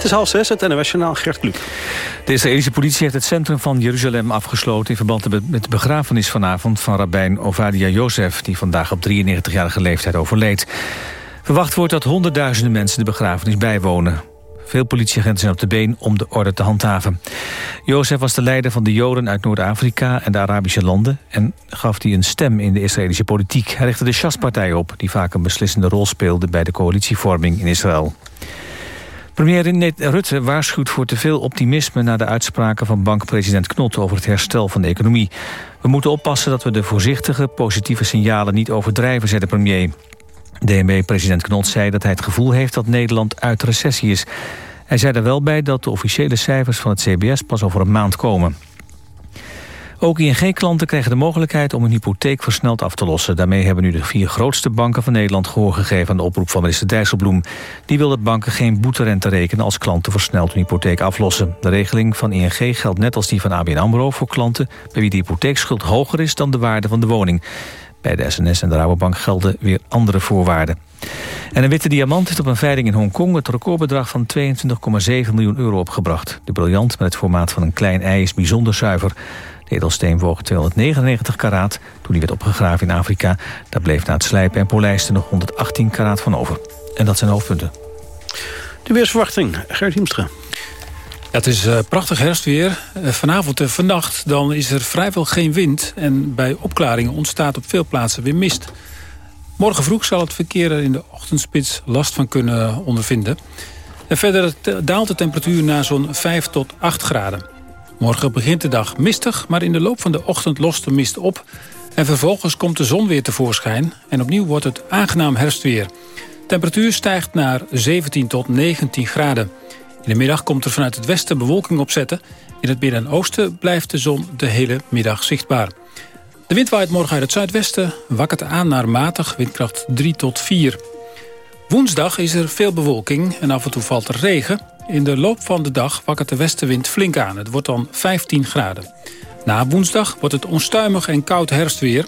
Het is half zes, het NOS-journaal Gert Kluk. De Israëlische politie heeft het centrum van Jeruzalem afgesloten... in verband met de begrafenis vanavond van rabbijn Ovadia Jozef... die vandaag op 93-jarige leeftijd overleed. Verwacht wordt dat honderdduizenden mensen de begrafenis bijwonen. Veel politieagenten zijn op de been om de orde te handhaven. Jozef was de leider van de Joden uit Noord-Afrika en de Arabische landen... en gaf hij een stem in de Israëlische politiek. Hij richtte de Shas-partij op, die vaak een beslissende rol speelde... bij de coalitievorming in Israël. Premier Rutte waarschuwt voor te veel optimisme... na de uitspraken van bankpresident Knot over het herstel van de economie. We moeten oppassen dat we de voorzichtige, positieve signalen niet overdrijven, zei de premier. DNB-president Knot zei dat hij het gevoel heeft dat Nederland uit recessie is. Hij zei er wel bij dat de officiële cijfers van het CBS pas over een maand komen. Ook ING-klanten krijgen de mogelijkheid om een hypotheek versneld af te lossen. Daarmee hebben nu de vier grootste banken van Nederland gehoor gegeven aan de oproep van minister Dijsselbloem. Die wil dat banken geen boeterente rekenen als klanten versneld hun hypotheek aflossen. De regeling van ING geldt net als die van ABN AMRO voor klanten bij wie de hypotheekschuld hoger is dan de waarde van de woning. Bij de SNS en de Rabobank gelden weer andere voorwaarden. En een witte diamant heeft op een veiling in Hongkong... het recordbedrag van 22,7 miljoen euro opgebracht. De briljant met het formaat van een klein ei is bijzonder zuiver. De edelsteen woog 299 karaat toen hij werd opgegraven in Afrika. Daar bleef na het slijpen en polijsten nog 118 karaat van over. En dat zijn hoofdpunten. De weersverwachting, Gert Hiemstra. Ja, het is uh, prachtig herfstweer. Uh, vanavond en vannacht dan is er vrijwel geen wind... en bij opklaringen ontstaat op veel plaatsen weer mist. Morgen vroeg zal het verkeer er in de ochtendspits last van kunnen ondervinden. En verder daalt de temperatuur naar zo'n 5 tot 8 graden. Morgen begint de dag mistig, maar in de loop van de ochtend lost de mist op... en vervolgens komt de zon weer tevoorschijn... en opnieuw wordt het aangenaam herfstweer. Temperatuur stijgt naar 17 tot 19 graden. In de middag komt er vanuit het westen bewolking opzetten. In het midden en oosten blijft de zon de hele middag zichtbaar. De wind waait morgen uit het zuidwesten, wakkert aan naar matig, windkracht 3 tot 4. Woensdag is er veel bewolking en af en toe valt er regen. In de loop van de dag wakkert de westenwind flink aan. Het wordt dan 15 graden. Na woensdag wordt het onstuimig en koud herfstweer.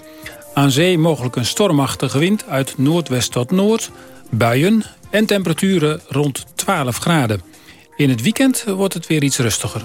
Aan zee mogelijk een stormachtige wind uit noordwest tot noord, buien en temperaturen rond 12 graden. In het weekend wordt het weer iets rustiger.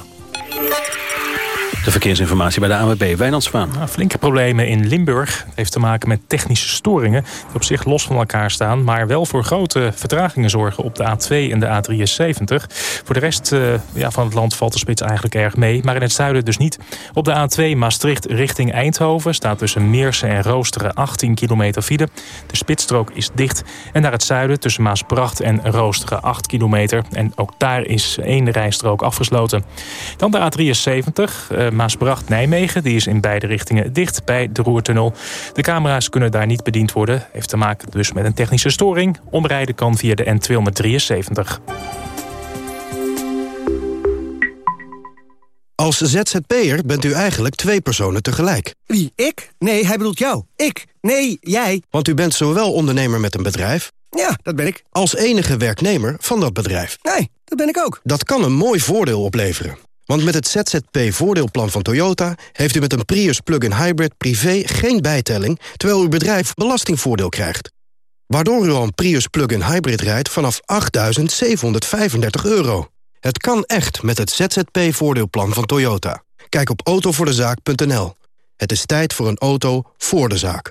De verkeersinformatie bij de ANWB, Wijnand Zwaan. Nou, flinke problemen in Limburg. Heeft te maken met technische storingen... die op zich los van elkaar staan... maar wel voor grote vertragingen zorgen op de A2 en de A73. Voor de rest uh, ja, van het land valt de spits eigenlijk erg mee... maar in het zuiden dus niet. Op de A2 Maastricht richting Eindhoven... staat tussen Meersen en Roosteren 18 kilometer file. De spitsstrook is dicht. En naar het zuiden tussen Maasbracht en Roosteren 8 kilometer. En ook daar is één rijstrook afgesloten. Dan de A73... Uh, Maasbracht-Nijmegen. Die is in beide richtingen dicht bij de Roertunnel. De camera's kunnen daar niet bediend worden. Heeft te maken dus met een technische storing. Omrijden kan via de N273. Als ZZP'er bent u eigenlijk twee personen tegelijk. Wie, ik? Nee, hij bedoelt jou. Ik? Nee, jij. Want u bent zowel ondernemer met een bedrijf... Ja, dat ben ik. ...als enige werknemer van dat bedrijf. Nee, dat ben ik ook. Dat kan een mooi voordeel opleveren. Want met het ZZP-voordeelplan van Toyota... heeft u met een Prius plug-in hybrid privé geen bijtelling... terwijl uw bedrijf belastingvoordeel krijgt. Waardoor u al een Prius plug-in hybrid rijdt vanaf 8.735 euro. Het kan echt met het ZZP-voordeelplan van Toyota. Kijk op autovoordezaak.nl. Het is tijd voor een auto voor de zaak.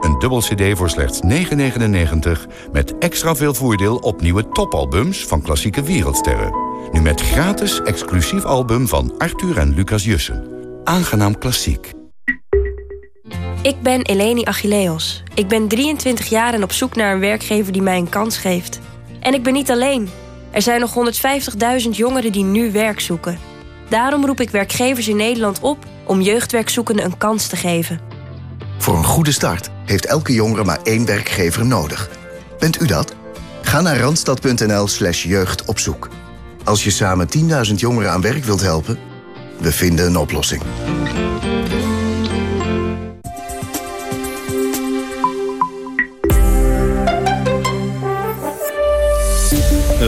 Een dubbel cd voor slechts 9,99... met extra veel voordeel op nieuwe topalbums van klassieke wereldsterren. Nu met gratis exclusief album van Arthur en Lucas Jussen. Aangenaam klassiek. Ik ben Eleni Achilleos. Ik ben 23 jaar en op zoek naar een werkgever die mij een kans geeft. En ik ben niet alleen. Er zijn nog 150.000 jongeren die nu werk zoeken. Daarom roep ik werkgevers in Nederland op om jeugdwerkzoekenden een kans te geven. Voor een goede start heeft elke jongere maar één werkgever nodig. Bent u dat? Ga naar randstad.nl slash jeugdopzoek. Als je samen 10.000 jongeren aan werk wilt helpen, we vinden een oplossing.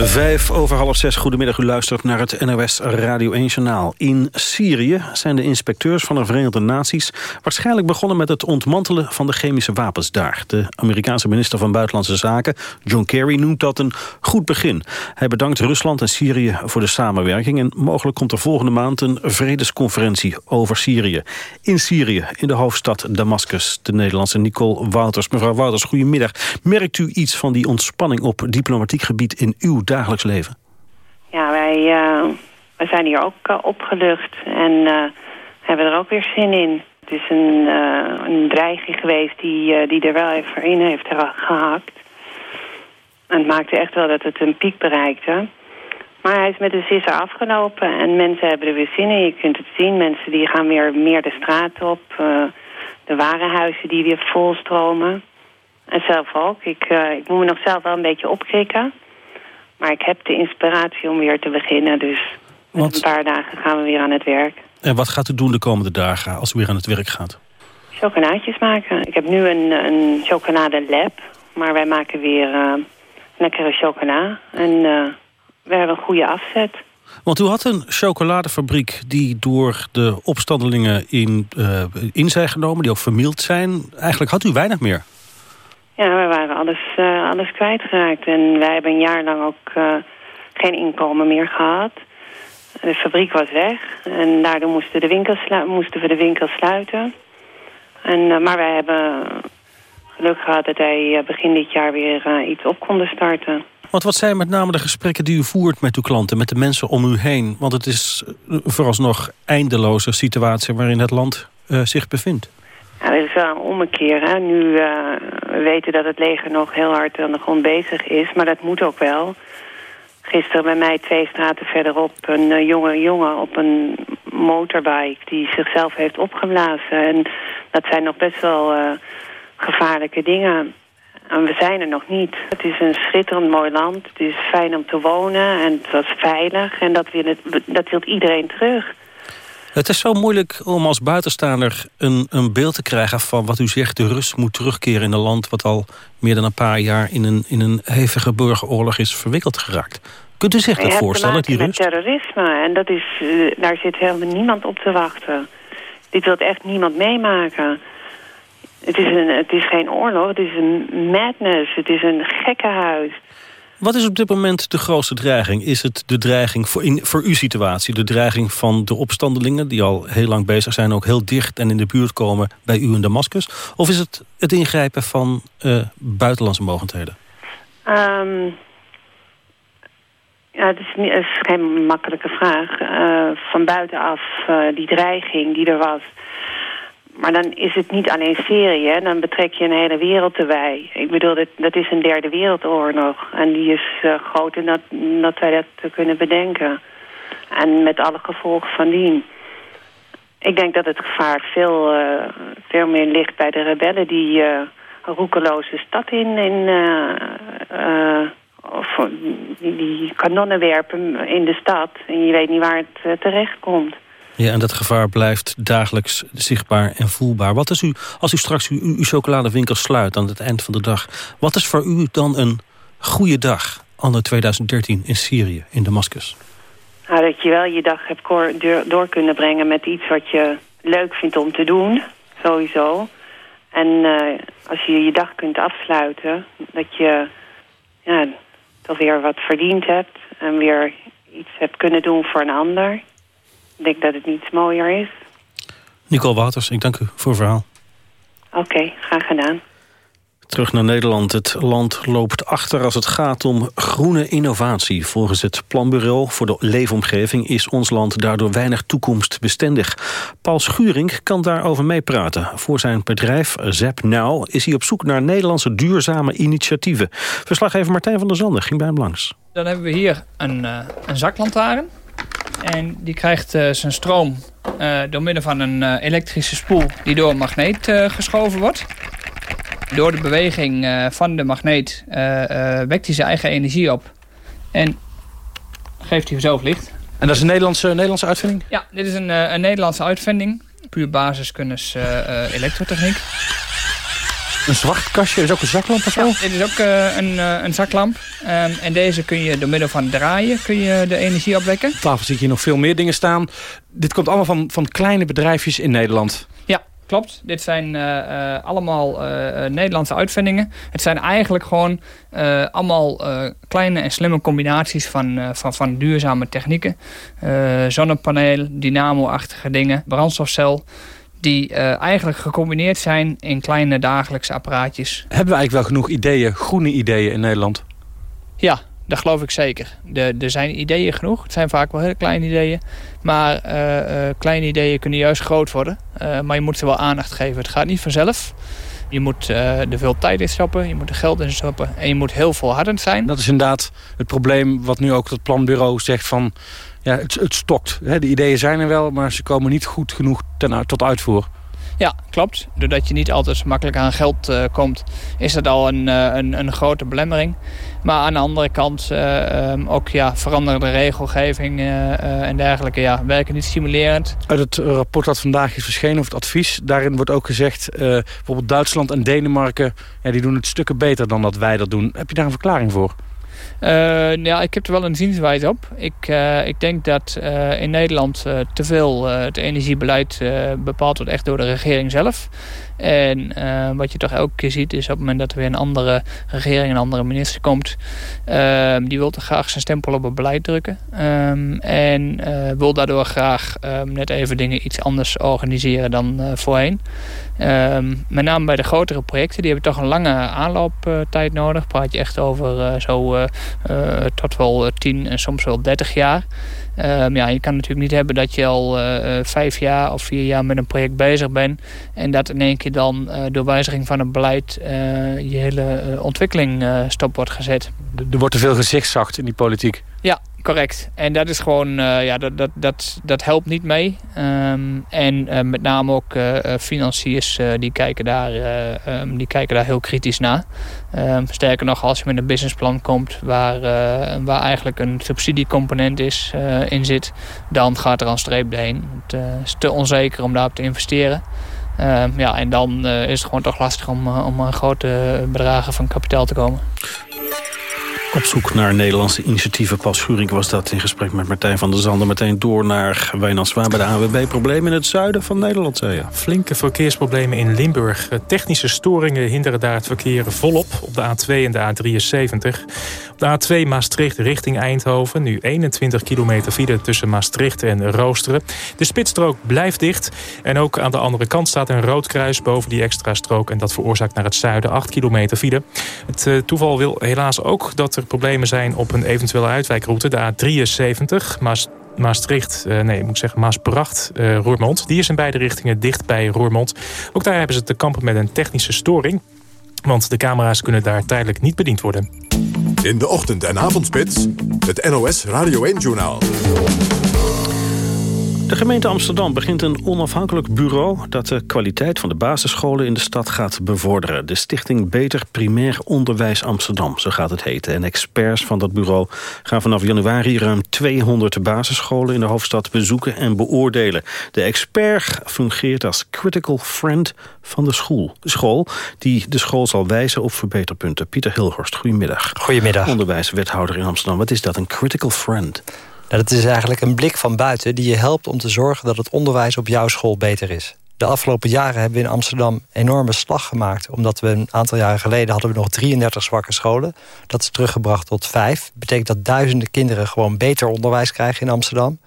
Vijf over half zes, goedemiddag. U luistert naar het NOS Radio 1 Journaal. In Syrië zijn de inspecteurs van de Verenigde Naties... waarschijnlijk begonnen met het ontmantelen van de chemische wapens daar. De Amerikaanse minister van Buitenlandse Zaken, John Kerry, noemt dat een goed begin. Hij bedankt Rusland en Syrië voor de samenwerking... en mogelijk komt er volgende maand een vredesconferentie over Syrië. In Syrië, in de hoofdstad Damascus, de Nederlandse Nicole Wouters. Mevrouw Wouters, goedemiddag. Merkt u iets van die ontspanning op diplomatiek gebied in uw dagelijks leven? Ja, wij, uh, wij zijn hier ook uh, opgelucht en uh, hebben er ook weer zin in. Het is een, een dreiging geweest die, die er wel even in heeft gehakt. En het maakte echt wel dat het een piek bereikte. Maar hij is met de sisser afgelopen en mensen hebben er weer zin in. Je kunt het zien, mensen die gaan weer meer de straat op. de warenhuizen die weer volstromen. En zelf ook. Ik, ik moet me nog zelf wel een beetje opkrikken. Maar ik heb de inspiratie om weer te beginnen. Dus met een paar dagen gaan we weer aan het werk. En wat gaat u doen de komende dagen als u weer aan het werk gaat? Chocolaatjes maken. Ik heb nu een, een chocolade Maar wij maken weer uh, lekkere chocola. En uh, we hebben een goede afzet. Want u had een chocoladefabriek die door de opstandelingen in, uh, in zijn genomen... die ook vermield zijn. Eigenlijk had u weinig meer. Ja, we waren alles, uh, alles kwijtgeraakt. En wij hebben een jaar lang ook uh, geen inkomen meer gehad. De fabriek was weg. En daardoor moesten, de winkels moesten we de winkels sluiten. En, uh, maar wij hebben geluk gehad dat wij begin dit jaar weer iets op konden starten. Want wat zijn met name de gesprekken die u voert met uw klanten, met de mensen om u heen? Want het is vooralsnog eindeloze situatie waarin het land zich bevindt. Dat is wel een ommekeer. Hè? Nu uh, we weten dat het leger nog heel hard aan de grond bezig is, maar dat moet ook wel. Gisteren bij mij twee straten verderop een uh, jonge jongen op een motorbike die zichzelf heeft opgeblazen. En dat zijn nog best wel uh, gevaarlijke dingen. En we zijn er nog niet. Het is een schitterend mooi land. Het is fijn om te wonen en het was veilig. En dat wil, het, dat wil iedereen terug. Het is zo moeilijk om als buitenstaander een, een beeld te krijgen van wat u zegt. De rust moet terugkeren in een land wat al meer dan een paar jaar in een, in een hevige burgeroorlog is verwikkeld geraakt. Kunt u zich dat voorstellen, die rust? met terrorisme en dat is, uh, daar zit helemaal niemand op te wachten. Dit wil echt niemand meemaken. Het is, een, het is geen oorlog, het is een madness, het is een gekkenhuis. Wat is op dit moment de grootste dreiging? Is het de dreiging voor, in, voor uw situatie, de dreiging van de opstandelingen... die al heel lang bezig zijn, ook heel dicht en in de buurt komen bij u in Damascus? Of is het het ingrijpen van uh, buitenlandse mogendheden? Um, ja, het is, niet, geen makkelijke vraag. Uh, van buitenaf, uh, die dreiging die er was... Maar dan is het niet alleen Syrië, dan betrek je een hele wereld erbij. Ik bedoel, dat, dat is een derde wereldoorlog. En die is groter dan dat, dat wij dat kunnen bedenken. En met alle gevolgen van dien. Ik denk dat het gevaar veel, uh, veel meer ligt bij de rebellen... die uh, roekeloze stad in... in of die, die kanonnen werpen in de stad. En je weet niet waar het terecht komt. Ja, en dat gevaar blijft dagelijks zichtbaar en voelbaar. Wat is u, als u straks uw, chocoladewinkel sluit aan het eind van de dag... wat is voor u dan een goede dag, anno 2013, in Syrië, in Damascus? Nou, dat je wel je dag hebt door kunnen brengen met iets wat je leuk vindt om te doen, sowieso. En uh, als je je dag kunt afsluiten, dat je ja, toch weer wat verdiend hebt... en weer iets hebt kunnen doen voor een ander... Ik denk dat het niets mooier is. Nicole Wouters, ik dank u voor het verhaal. Oké, okay, graag gedaan. Terug naar Nederland. Het land loopt achter als het gaat om groene innovatie. Volgens het Planbureau voor de Leefomgeving is ons land daardoor weinig toekomstbestendig. Paul Schuring kan daarover meepraten. Voor zijn bedrijf Zep Now is hij op zoek naar Nederlandse duurzame initiatieven. Verslaggever Martijn van der Zanden ging bij hem langs. Dan hebben we hier een, uh, een zaklantaarn. En die krijgt uh, zijn stroom uh, door middel van een elektrische spoel die door een magneet geschoven wordt. Door de beweging van de magneet wekt hij zijn eigen energie op. En geeft hij zelf licht. En dat is een Nederlandse, Nederlandse uitvinding? Ja, dit is een, een Nederlandse uitvinding. Puur basiskunnis elektrotechniek. Een zwart kastje, is ook een zaklamp of zo? Ja, dit is ook een, een zaklamp. Um, en deze kun je door middel van draaien kun je de energie opwekken. Op tafel zie ik hier nog veel meer dingen staan. Dit komt allemaal van, van kleine bedrijfjes in Nederland. Ja, Klopt, dit zijn uh, uh, allemaal uh, Nederlandse uitvindingen. Het zijn eigenlijk gewoon allemaal kleine en slimme combinaties van, van, van duurzame technieken. zonnepaneel, dynamo-achtige dingen, brandstofcel. Die eigenlijk gecombineerd zijn in kleine dagelijkse apparaatjes. Hebben we eigenlijk wel genoeg ideeën, groene ideeën in Nederland? Ja, dat geloof ik zeker. Er zijn ideeën genoeg. Het zijn vaak wel hele kleine ideeën. Maar uh, uh, kleine ideeën kunnen juist groot worden. Uh, maar je moet ze wel aandacht geven. Het gaat niet vanzelf. Je moet er veel tijd in stoppen. Je moet er geld in stoppen. En je moet heel volhardend zijn. Dat is inderdaad het probleem wat nu ook het planbureau zegt van... Ja, het, het stokt. De ideeën zijn er wel, maar ze komen niet goed genoeg ten, tot uitvoer. Ja, klopt. Doordat je niet altijd makkelijk aan geld uh, komt, is dat al een, uh, een, een, grote belemmering. Maar aan de andere kant uh, um, ook ja, veranderde regelgeving en dergelijke ja, werken niet stimulerend. Uit het rapport dat vandaag is verschenen, of het advies, daarin wordt ook gezegd... bijvoorbeeld Duitsland en Denemarken, ja, die doen het stukken beter dan dat wij dat doen. Heb je daar een verklaring voor? Uh, ja, ik heb er wel een zienswijze op. Ik, uh, ik denk dat uh, in Nederland te veel het energiebeleid bepaald wordt echt door de regering zelf. En wat je toch elke keer ziet is op het moment dat er weer een andere regering, een andere minister komt. Ehm, die wil toch graag zijn stempel op het beleid drukken. Um, en wil daardoor graag um, net even dingen iets anders organiseren dan voorheen. Met name bij de grotere projecten, die hebben toch een lange aanlooptijd nodig. Praat je echt over zo uh, tot wel 10 en soms wel 30 jaar. Um, ja, je kan natuurlijk niet hebben dat je al vijf jaar of vier jaar met een project bezig bent. En dat in één keer dan door wijziging van het beleid je hele ontwikkeling stop wordt gezet. Er wordt te veel gezichtszacht in die politiek. Ja, correct. En dat is gewoon, uh, ja, dat, dat, dat, dat helpt niet mee. Um, en uh, met name ook uh, financiers die, kijken daar, um, die kijken daar heel kritisch naar. Um, sterker nog, als je met een businessplan komt waar, waar eigenlijk een subsidiecomponent is, in zit, dan gaat er een streep doorheen. Het is te onzeker om daarop te investeren. ja, en dan is het gewoon toch lastig om, om aan grote bedragen van kapitaal te komen. Op zoek naar Nederlandse initiatieven. Pas Schuring was dat in gesprek met Martijn van der Zanden. Meteen door naar Wijnand Zwaan bij de AWB. Problemen in het zuiden van Nederland, zei je. Flinke verkeersproblemen in Limburg. Technische storingen hinderen daar het verkeer volop op de A2 en de A73. Op de A2 Maastricht richting Eindhoven. Nu 21 kilometer file tussen Maastricht en Roosteren. De spitsstrook blijft dicht. En ook aan de andere kant staat een rood kruis boven die extra strook. En dat veroorzaakt naar het zuiden 8 kilometer file. Het uh, toeval wil helaas ook dat er problemen zijn op een eventuele uitwijkroute. De A73 Maas Maastricht, uh, nee, moet zeggen Maasbracht, uh, Roermond. Die is in beide richtingen dicht bij Roermond. Ook daar hebben ze te kampen met een technische storing. Want de camera's kunnen daar tijdelijk niet bediend worden. In de ochtend- en avondspits, het NOS Radio 1-journaal. De gemeente Amsterdam begint een onafhankelijk bureau... dat de kwaliteit van de basisscholen in de stad gaat bevorderen. De stichting Beter Primair Onderwijs Amsterdam, zo gaat het heten. En experts van dat bureau gaan vanaf januari... ruim 200 basisscholen in de hoofdstad bezoeken en beoordelen. De expert fungeert als critical friend van de school, school... die de school zal wijzen op verbeterpunten. Pieter Hilhorst, goedemiddag. Goedemiddag. Onderwijswethouder in Amsterdam. Wat is dat, een critical friend? Dat is eigenlijk een blik van buiten die je helpt om te zorgen dat het onderwijs op jouw school beter is. De afgelopen jaren hebben we in Amsterdam enorme slag gemaakt. Omdat we een aantal jaren geleden hadden we nog 33 zwakke scholen. Dat is teruggebracht tot vijf. Betekent dat duizenden kinderen gewoon beter onderwijs krijgen in Amsterdam.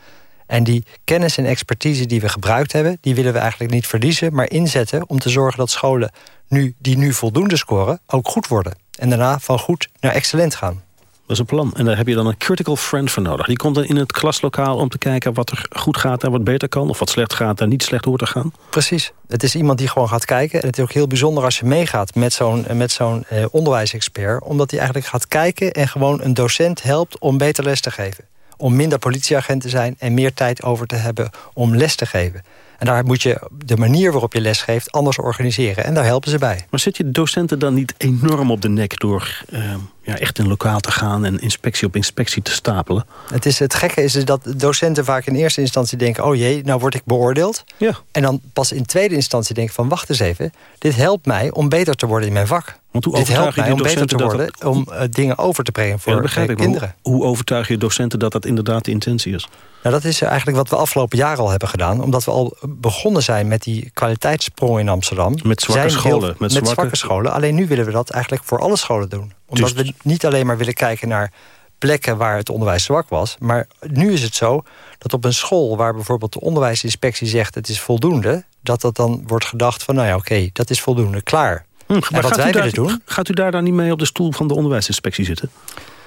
En die kennis en expertise die we gebruikt hebben... die willen we eigenlijk niet verliezen, maar inzetten... om te zorgen dat scholen nu, die nu voldoende scoren, ook goed worden. En daarna van goed naar excellent gaan. Dat is een plan. En daar heb je dan een critical friend voor nodig. Die komt dan in het klaslokaal om te kijken wat er goed gaat en wat beter kan. Of wat slecht gaat en niet slecht hoort te gaan. Precies. Het is iemand die gewoon gaat kijken. En het is ook heel bijzonder als je meegaat met zo'n met zo'n eh, onderwijsexpert. Omdat hij eigenlijk gaat kijken en gewoon een docent helpt om beter les te geven. Om minder politieagent te zijn en meer tijd over te hebben om les te geven. En daar moet je de manier waarop je les geeft anders organiseren. En daar helpen ze bij. Maar zit je docenten dan niet enorm op de nek door uh, ja, echt in lokaal te gaan... en inspectie op inspectie te stapelen? Het, is, het gekke is dat docenten vaak in eerste instantie denken... oh jee, nou word ik beoordeeld. Ja. En dan pas in tweede instantie denken van... wacht eens even, dit helpt mij om beter te worden in mijn vak. Want hoe dit helpt mij om beter te dat worden... om uh, dingen over te brengen voor ja, uh, kinderen. Hoe, hoe overtuig je docenten dat dat inderdaad de intentie is? Nou, dat is eigenlijk wat we afgelopen jaar al hebben gedaan. Omdat we al begonnen zijn met die kwaliteitssprong in Amsterdam. Met zwakke zijn scholen. Heel, met, met zwakke scholen. Alleen nu willen we dat eigenlijk voor alle scholen doen. Omdat Dus- we niet alleen maar willen kijken naar plekken waar het onderwijs zwak was. Maar nu is het zo dat op een school waar bijvoorbeeld de onderwijsinspectie zegt... het is voldoende, dat dat dan wordt gedacht van... nou ja, oké, dat is voldoende, klaar. Hm, en maar wat gaat, wij daar, willen doen... gaat u daar dan niet mee op de stoel van de onderwijsinspectie zitten?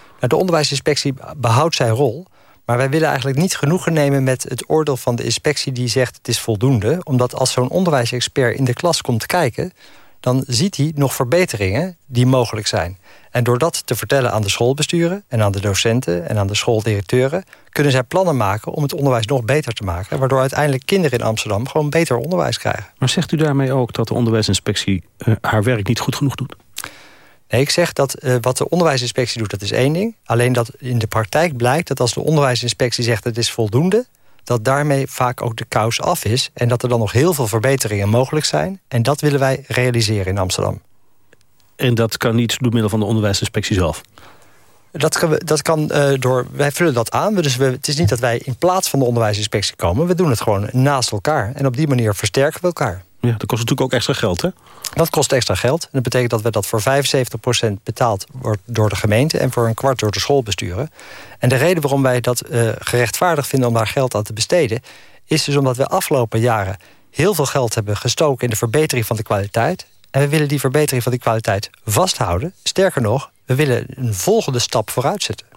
Nou, de onderwijsinspectie behoudt zijn rol... Maar wij willen eigenlijk niet genoegen nemen met het oordeel van de inspectie die zegt het is voldoende. Omdat als zo'n onderwijsexpert in de klas komt kijken, dan ziet hij nog verbeteringen die mogelijk zijn. En door dat te vertellen aan de schoolbesturen en aan de docenten en aan de schooldirecteuren, kunnen zij plannen maken om het onderwijs nog beter te maken. Waardoor uiteindelijk kinderen in Amsterdam gewoon beter onderwijs krijgen. Maar zegt u daarmee ook dat de onderwijsinspectie uh, haar werk niet goed genoeg doet? Nee, ik zeg dat uh, wat de onderwijsinspectie doet, dat is één ding. Alleen dat in de praktijk blijkt dat als de onderwijsinspectie zegt het is voldoende... dat daarmee vaak ook de kous af is... en dat er dan nog heel veel verbeteringen mogelijk zijn. En dat willen wij realiseren in Amsterdam. En dat kan niet door middel van de onderwijsinspectie zelf? Dat kan, dat kan uh, door... Wij vullen dat aan. Dus we, het is niet dat wij in plaats van de onderwijsinspectie komen. We doen het gewoon naast elkaar. En op die manier versterken we elkaar. Ja, dat kost natuurlijk ook extra geld, hè? Dat kost extra geld. En dat betekent dat we dat voor 75% betaald wordt door de gemeente... en voor een kwart door de schoolbesturen. En de reden waarom wij dat uh, gerechtvaardigd vinden om daar geld aan te besteden... is dus omdat we afgelopen jaren heel veel geld hebben gestoken... in de verbetering van de kwaliteit. En we willen die verbetering van die kwaliteit vasthouden. Sterker nog, we willen een volgende stap vooruit zetten.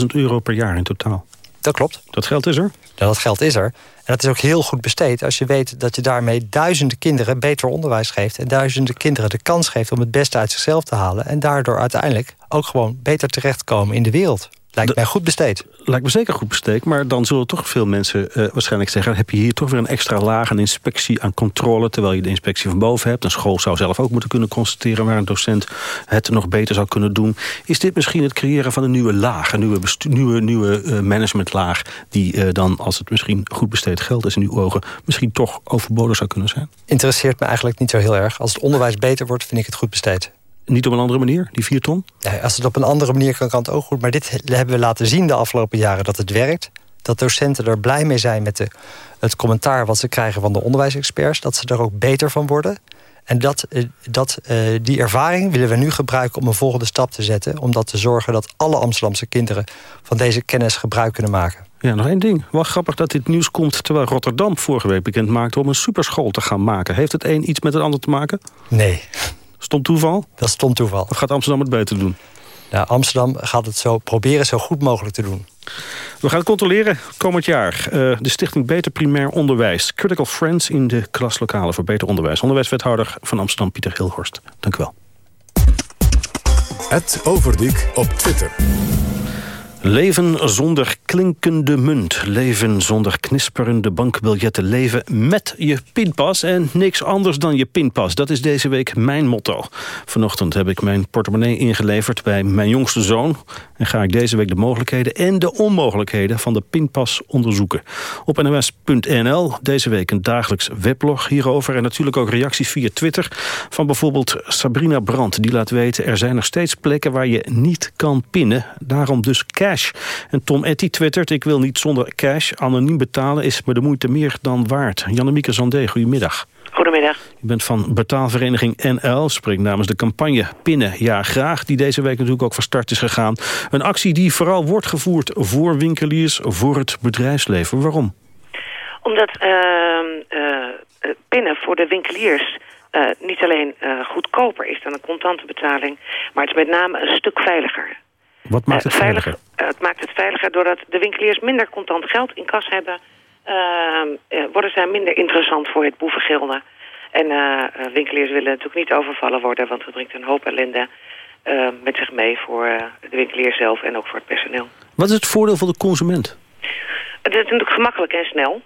430.000 euro per jaar in totaal. Dat klopt. Dat geld is er? Ja, dat geld is er. En dat is ook heel goed besteed als je weet dat je daarmee duizenden kinderen beter onderwijs geeft. En duizenden kinderen de kans geeft om het beste uit zichzelf te halen. En daardoor uiteindelijk ook gewoon beter terechtkomen in de wereld. Lijkt mij goed besteed. Lijkt me zeker goed besteed. Maar dan zullen toch veel mensen uh, waarschijnlijk zeggen... heb je hier toch weer een extra laag aan inspectie, aan controle... terwijl je de inspectie van boven hebt. Een school zou zelf ook moeten kunnen constateren... waar een docent het nog beter zou kunnen doen. Is dit misschien het creëren van een nieuwe laag... een nieuwe, nieuwe, nieuwe uh, managementlaag... die uh, dan, als het misschien goed besteed geld is in uw ogen... misschien toch overbodig zou kunnen zijn? Interesseert me eigenlijk niet zo heel erg. Als het onderwijs beter wordt, vind ik het goed besteed. Niet op een andere manier, die vier ton? Ja, als het op een andere manier kan, kan het ook goed. Maar dit hebben we laten zien de afgelopen jaren dat het werkt. Dat docenten er blij mee zijn met de, het commentaar wat ze krijgen van de onderwijsexperts. Dat ze er ook beter van worden. En dat, dat, uh, die ervaring willen we nu gebruiken om een volgende stap te zetten. Om dat te zorgen dat alle Amsterdamse kinderen van deze kennis gebruik kunnen maken. Ja, nog één ding. Wel grappig dat dit nieuws komt terwijl Rotterdam vorige week bekend maakte om een superschool te gaan maken. Heeft het een iets met het ander te maken? Nee. Stom toeval? Dat is stom toeval. Of gaat Amsterdam het beter doen? Nou, Amsterdam gaat het zo proberen zo goed mogelijk te doen. We gaan het controleren komend jaar. Uh, de Stichting Beter Primair Onderwijs. Critical Friends in de klaslokalen voor beter onderwijs. Onderwijswethouder van Amsterdam, Pieter Hilhorst. Dank u wel. Het Overdiek op Twitter. Leven zonder klinkende munt. Leven zonder knisperende bankbiljetten. Leven met je pinpas en niks anders dan je pinpas. Dat is deze week mijn motto. Vanochtend heb ik mijn portemonnee ingeleverd bij mijn jongste zoon. En ga ik deze week de mogelijkheden en de onmogelijkheden van de pinpas onderzoeken. Op nws.nl deze week een dagelijks weblog hierover. En natuurlijk ook reacties via Twitter van bijvoorbeeld Sabrina Brandt. Die laat weten er zijn nog steeds plekken waar je niet kan pinnen. Daarom dus cash. En Tom Etty twittert, ik wil niet zonder cash. Anoniem betalen is me de moeite meer dan waard. Jannemieke Zandé, goedemiddag. Goedemiddag. U bent van betaalvereniging NL, spreekt namens de campagne Pinnen Ja Graag... die deze week natuurlijk ook van start is gegaan. Een actie die vooral wordt gevoerd voor winkeliers, voor het bedrijfsleven. Waarom? Omdat uh, uh, pinnen voor de winkeliers uh, niet alleen goedkoper is dan een contante betaling... maar het is met name een stuk veiliger. Wat maakt het veiliger? het maakt het veiliger doordat de winkeliers minder contant geld in kas hebben... worden zij minder interessant voor het boevengilde. En winkeliers willen natuurlijk niet overvallen worden... want dat brengt een hoop ellende met zich mee voor de winkelier zelf en ook voor het personeel. Wat is het voordeel voor de consument? Het is natuurlijk gemakkelijk en snel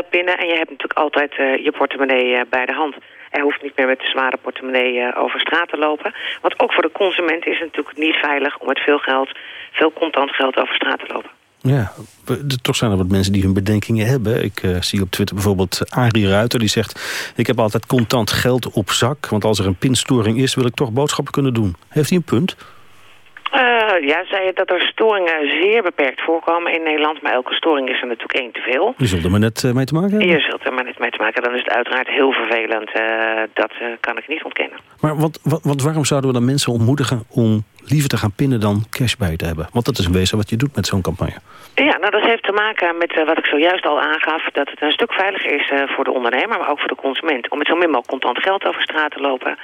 pinnen. En je hebt natuurlijk altijd uh, je portemonnee uh, bij de hand. Hij hoeft niet meer met de zware portemonnee uh, over straat te lopen. Want ook voor de consument is het natuurlijk niet veilig... om met veel geld, veel contant geld over straat te lopen. Ja, toch zijn er wat mensen die hun bedenkingen hebben. Ik uh, zie op Twitter bijvoorbeeld Arie Ruiter die zegt... ik heb altijd contant geld op zak, want als er een pinstoring is... wil ik toch boodschappen kunnen doen. Heeft hij een punt? Uh, ja, zei je dat er storingen zeer beperkt voorkomen in Nederland. Maar elke storing is er natuurlijk één te veel. Je zult er maar net uh, mee te maken hebben? Je zult er maar net mee te maken Dan is het uiteraard heel vervelend. Dat kan ik niet ontkennen. Maar wat, wat, wat, waarom zouden we dan mensen ontmoedigen om liever te gaan pinnen dan cash bij te hebben? Want dat is een wezen wat je doet met zo'n campagne. Ja, nou dat heeft te maken met uh, wat ik zojuist al aangaf... dat het een stuk veiliger is uh, voor de ondernemer, maar ook voor de consument... om met zo min mogelijk contant geld over straat te lopen.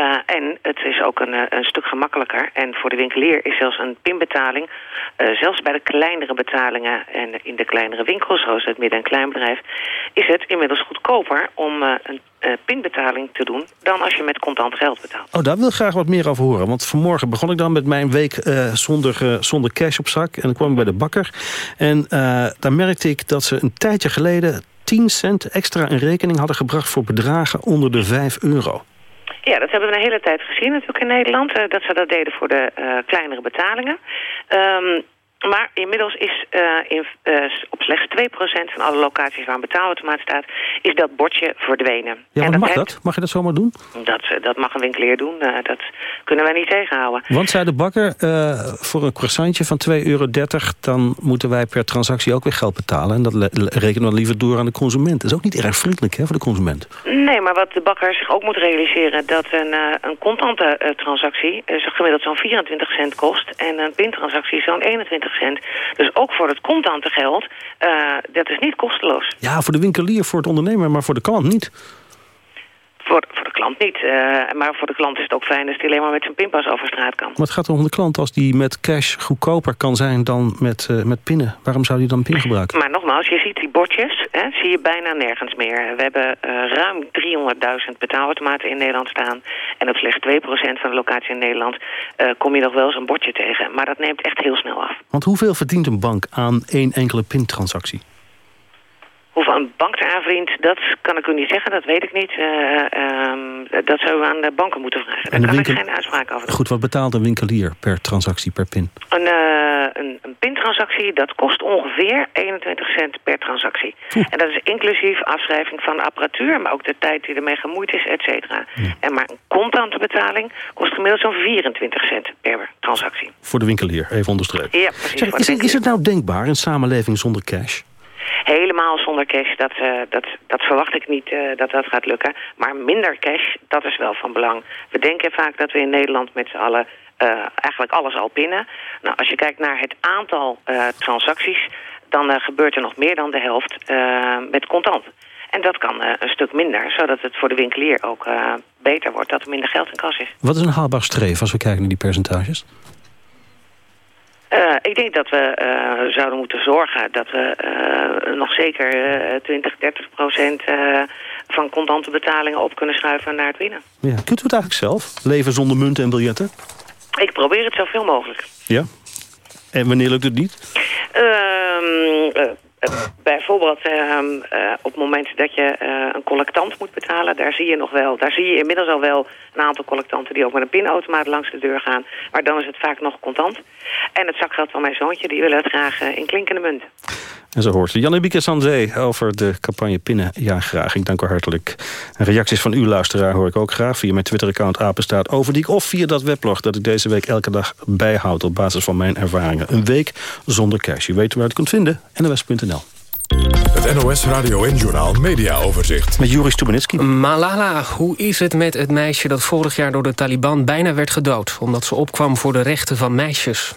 Uh, en het is ook een, een stuk gemakkelijker. En voor de winkelier is zelfs een pinbetaling... zelfs bij de kleinere betalingen en in de kleinere winkels... zoals het midden- en kleinbedrijf... is het inmiddels goedkoper om een uh, pinbetaling te doen... dan als je met contant geld betaalt. Oh, daar wil ik graag wat meer over horen. Want vanmorgen begon ik dan met mijn week uh, zonder, uh, zonder cash op zak. En dan kwam ik bij de bakker. En daar merkte ik dat ze een tijdje geleden... 10 cent extra in rekening hadden gebracht... voor bedragen onder de 5 euro. Ja, dat hebben we een hele tijd gezien natuurlijk in Nederland. dat ze dat deden voor de kleinere betalingen. Um, maar inmiddels is uh, in, uh, op slechts 2% van alle locaties waar een betaalautomaat staat... is dat bordje verdwenen. Ja, en dat mag dat? Mag je dat zomaar doen? Dat, dat mag een winkelier doen. Uh, dat kunnen wij niet tegenhouden. Want zei de bakker, voor een croissantje van 2,30 euro... dan moeten wij per transactie ook weer geld betalen. En dat rekenen we liever door aan de consument. Dat is ook niet erg vriendelijk hè, voor de consument. Nee, maar wat de bakker zich ook moet realiseren... dat een, een contante transactie gemiddeld zo'n 24 cent kost... en een pintransactie zo'n 21 Dus ook voor het contante geld, uh, dat is niet kosteloos. Ja, voor de winkelier, voor het ondernemer, maar voor de klant niet. Voor, voor de klant niet. Uh, maar voor de klant is het ook fijn als hij alleen maar met zijn pinpas over straat kan. Maar het gaat om de klant als die met cash goedkoper kan zijn dan met, uh, met pinnen. Waarom zou hij dan pin gebruiken? Maar nogmaals, je ziet die bordjes, hè, zie je bijna nergens meer. We hebben uh, ruim 300.000 betaalautomaten in Nederland staan. En op slechts 2% van de locatie in Nederland kom je nog wel eens een bordje tegen. Maar dat neemt echt heel snel af. Want hoeveel verdient een bank aan één enkele pintransactie? Hoeveel een bank eraan verdient, dat kan ik u niet zeggen. Dat weet ik niet. Uh, uh, dat zou u aan de banken moeten vragen. Daar kan winkel... ik geen uitspraak over doen. Goed, wat betaalt een winkelier per transactie, per pin? Een, uh, een, een pintransactie, dat kost ongeveer 21 cent per transactie. Oeh. En dat is inclusief afschrijving van de apparatuur... maar ook de tijd die ermee gemoeid is, et cetera. Ja. En maar een contante betaling kost gemiddeld zo'n 24 cent per transactie. Voor de winkelier, even onderstrepen. Ja, precies. Zeg, is, is het nou denkbaar, een samenleving zonder cash? Helemaal zonder cash, dat, uh, dat, dat verwacht ik niet uh, dat dat gaat lukken. Maar minder cash, dat is wel van belang. We denken vaak dat we in Nederland met z'n allen uh, eigenlijk alles al pinnen. Nou, als je kijkt naar het aantal transacties... dan gebeurt er nog meer dan de helft met contant. En dat kan een stuk minder, zodat het voor de winkelier ook beter wordt... dat er minder geld in kas is. Wat is een haalbaar streef als we kijken naar die percentages? Uh, ik denk dat we uh, zouden moeten zorgen dat we uh, nog zeker 20, 30 procent van contante betalingen op kunnen schuiven naar het winnen. Ja. Kunt u het eigenlijk zelf? Leven zonder munten en biljetten? Ik probeer het zoveel mogelijk. Ja? En wanneer lukt het niet? Ehm, bijvoorbeeld uh, uh, op moment dat je uh, een collectant moet betalen, daar zie je nog wel, daar zie je inmiddels al wel een aantal collectanten die ook met een pinautomaat langs de deur gaan. Maar dan is het vaak nog contant. En het zakgeld van mijn zoontje, die willen het graag in klinkende munt. En zo hoort Janneke Sanzee over de campagne Pinnen. Ja, graag. Ik dank u hartelijk. En reacties van uw luisteraar hoor ik ook graag via mijn Twitter-account Apenstaat Overdiek... of via dat weblog dat ik deze week elke dag bijhoud... op basis van mijn ervaringen. Een week zonder cash. U weet waar u het kunt vinden. nws.nl. Het NOS Radio en Journaal Media Overzicht. Met Juri Stubenitski. Malala, hoe is het met het meisje dat vorig jaar door de Taliban bijna werd gedood... omdat ze opkwam voor de rechten van meisjes?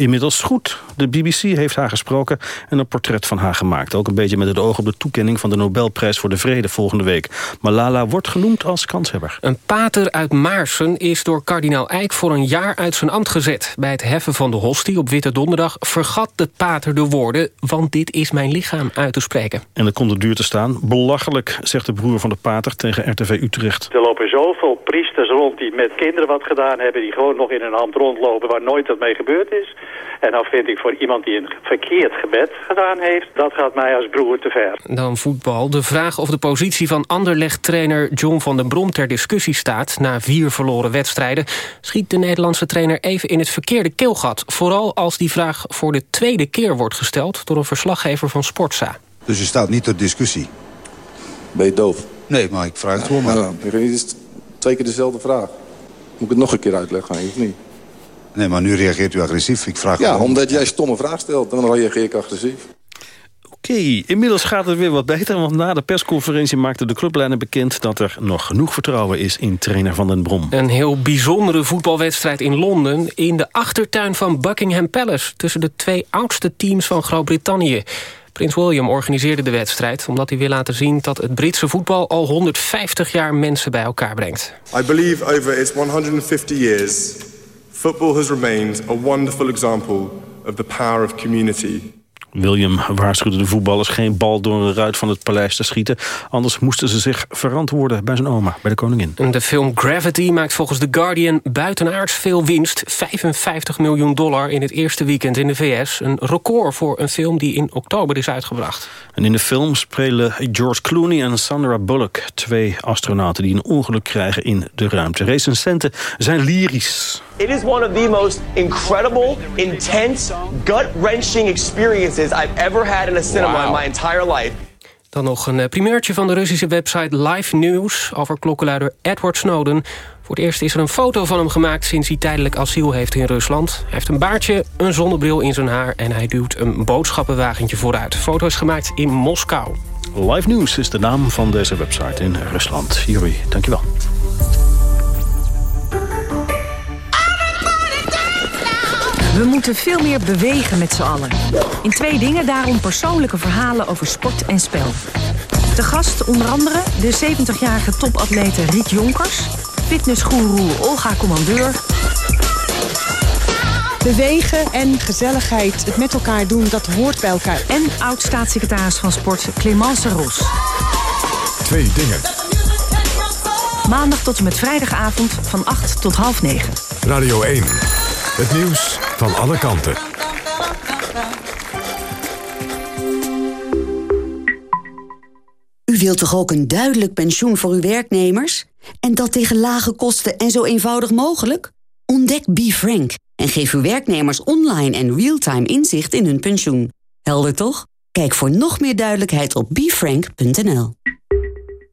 Inmiddels goed. De BBC heeft haar gesproken en een portret van haar gemaakt. Ook een beetje met het oog op de toekenning van de Nobelprijs voor de Vrede volgende week. Malala wordt genoemd als kanshebber. Een pater uit Maarsen is door kardinaal Eijk voor een jaar uit zijn ambt gezet. Bij het heffen van de hostie op Witte Donderdag vergat de pater de woorden... want dit is mijn lichaam uit te spreken. En dat komt er duur te staan. Belachelijk, zegt de broer van de pater tegen RTV Utrecht. Er lopen zoveel priesters rond die met kinderen wat gedaan hebben... die gewoon nog in een hand rondlopen waar nooit wat mee gebeurd is. En dan vind ik voor iemand die een verkeerd gebed gedaan heeft... dat gaat mij als broer te ver. Dan voetbal. De vraag of de positie van Anderlecht-trainer John van den Brom ter discussie staat... na vier verloren wedstrijden... schiet de Nederlandse trainer even in het verkeerde keelgat. Vooral als die vraag voor de tweede keer wordt gesteld... door een verslaggever van Sportza. Dus je staat niet tot discussie? Ben je doof? Nee, maar ik vraag het gewoon maar. Ja, het is twee keer dezelfde vraag. Moet ik het nog een keer uitleggen, of niet? Nee, maar nu reageert u agressief. Ik vraag Ja, omdat jij stomme vraag stelt, dan reageer ik agressief. Oké, inmiddels gaat het weer wat beter... want na de persconferentie maakte de clublijnen bekend... dat er nog genoeg vertrouwen is in trainer Van den Brom. Een heel bijzondere voetbalwedstrijd in Londen... in de achtertuin van Buckingham Palace... tussen de twee oudste teams van Groot-Brittannië. Prins William organiseerde de wedstrijd... omdat hij wil laten zien dat het Britse voetbal... al 150 jaar mensen bij elkaar brengt. I believe over its 150 years, football has remained a wonderful example of the power of community. William waarschuwde de voetballers geen bal door een ruit van het paleis te schieten. Anders moesten ze zich verantwoorden bij zijn oma, bij de koningin. De film Gravity maakt volgens The Guardian buitenaards veel winst. 55 miljoen dollar in het eerste weekend in de VS. Een record voor een film die in oktober is uitgebracht. En in de film spelen George Clooney en Sandra Bullock... twee astronauten die een ongeluk krijgen in de ruimte. Recensenten zijn lyrisch. It is one of the most incredible, intense, gut-wrenching experiences I've ever had in a cinema in my entire life. Dan nog een eh, primeurtje van de Russische website Live News... over klokkenluider Edward Snowden. Voor het eerst is er een foto van hem gemaakt... sinds hij tijdelijk asiel heeft in Rusland. Hij heeft een baardje, een zonnebril in zijn haar... en hij duwt een boodschappenwagentje vooruit. De foto is gemaakt in Moskou. Live News is de naam van deze website in Rusland. Juri, dankjewel. We moeten veel meer bewegen met z'n allen. In twee dingen daarom persoonlijke verhalen over sport en spel. De gast onder andere de 70-jarige topatlete Riek Jonkers... fitnessgoeroe Olga Commandeur... Bewegen en gezelligheid, het met elkaar doen, dat hoort bij elkaar. en oud-staatssecretaris van Sport Clemence Ros. Twee dingen. Maandag tot en met vrijdagavond van 8 tot half 9. Radio 1. Het nieuws van alle kanten. U wilt toch ook een duidelijk pensioen voor uw werknemers? En dat tegen lage kosten en zo eenvoudig mogelijk? Ontdek BeFrank en geef uw werknemers online en real-time inzicht in hun pensioen. Helder toch? Kijk voor nog meer duidelijkheid op befrank.nl.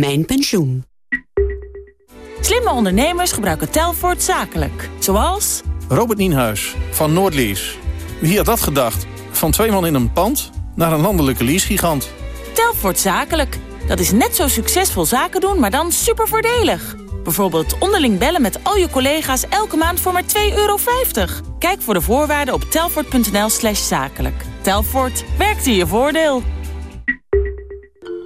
Mijn Pensioen. Slimme ondernemers gebruiken Telfort zakelijk. Zoals... Robert Nienhuis van Noordlease. Wie had dat gedacht? Van twee man in een pand naar een landelijke leasegigant. Telfort zakelijk. Dat is net zo succesvol zaken doen, maar dan super voordelig. Bijvoorbeeld onderling bellen met al je collega's elke maand voor maar 2,50 euro. Kijk voor de voorwaarden op telfort.nl slash zakelijk. Telfort, werkt in je voordeel.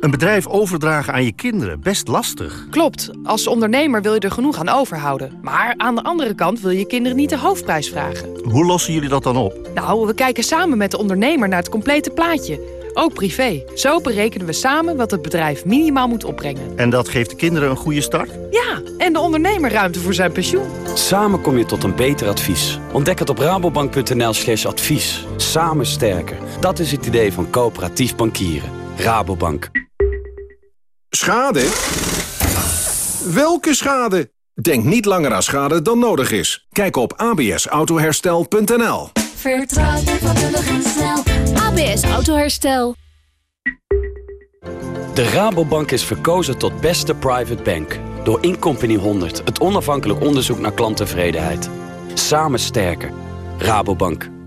Een bedrijf overdragen aan je kinderen, best lastig. Klopt, als ondernemer wil je er genoeg aan overhouden. Maar aan de andere kant wil je kinderen niet de hoofdprijs vragen. Hoe lossen jullie dat dan op? Nou, we kijken samen met de ondernemer naar het complete plaatje. Ook privé. Zo berekenen we samen wat het bedrijf minimaal moet opbrengen. En dat geeft de kinderen een goede start? Ja, en de ondernemer ruimte voor zijn pensioen. Samen kom je tot een beter advies. Ontdek het op rabobank.nl slash advies. Samen sterker. Dat is het idee van coöperatief bankieren. Rabobank. Schade? Welke schade? Denk niet langer aan schade dan nodig is. Kijk op absautoherstel.nl Vertrouw je vakkundig en snel. ABS Autoherstel. De Rabobank is verkozen tot beste private bank. Door Incompany 100, het onafhankelijk onderzoek naar klanttevredenheid. Samen sterker. Rabobank.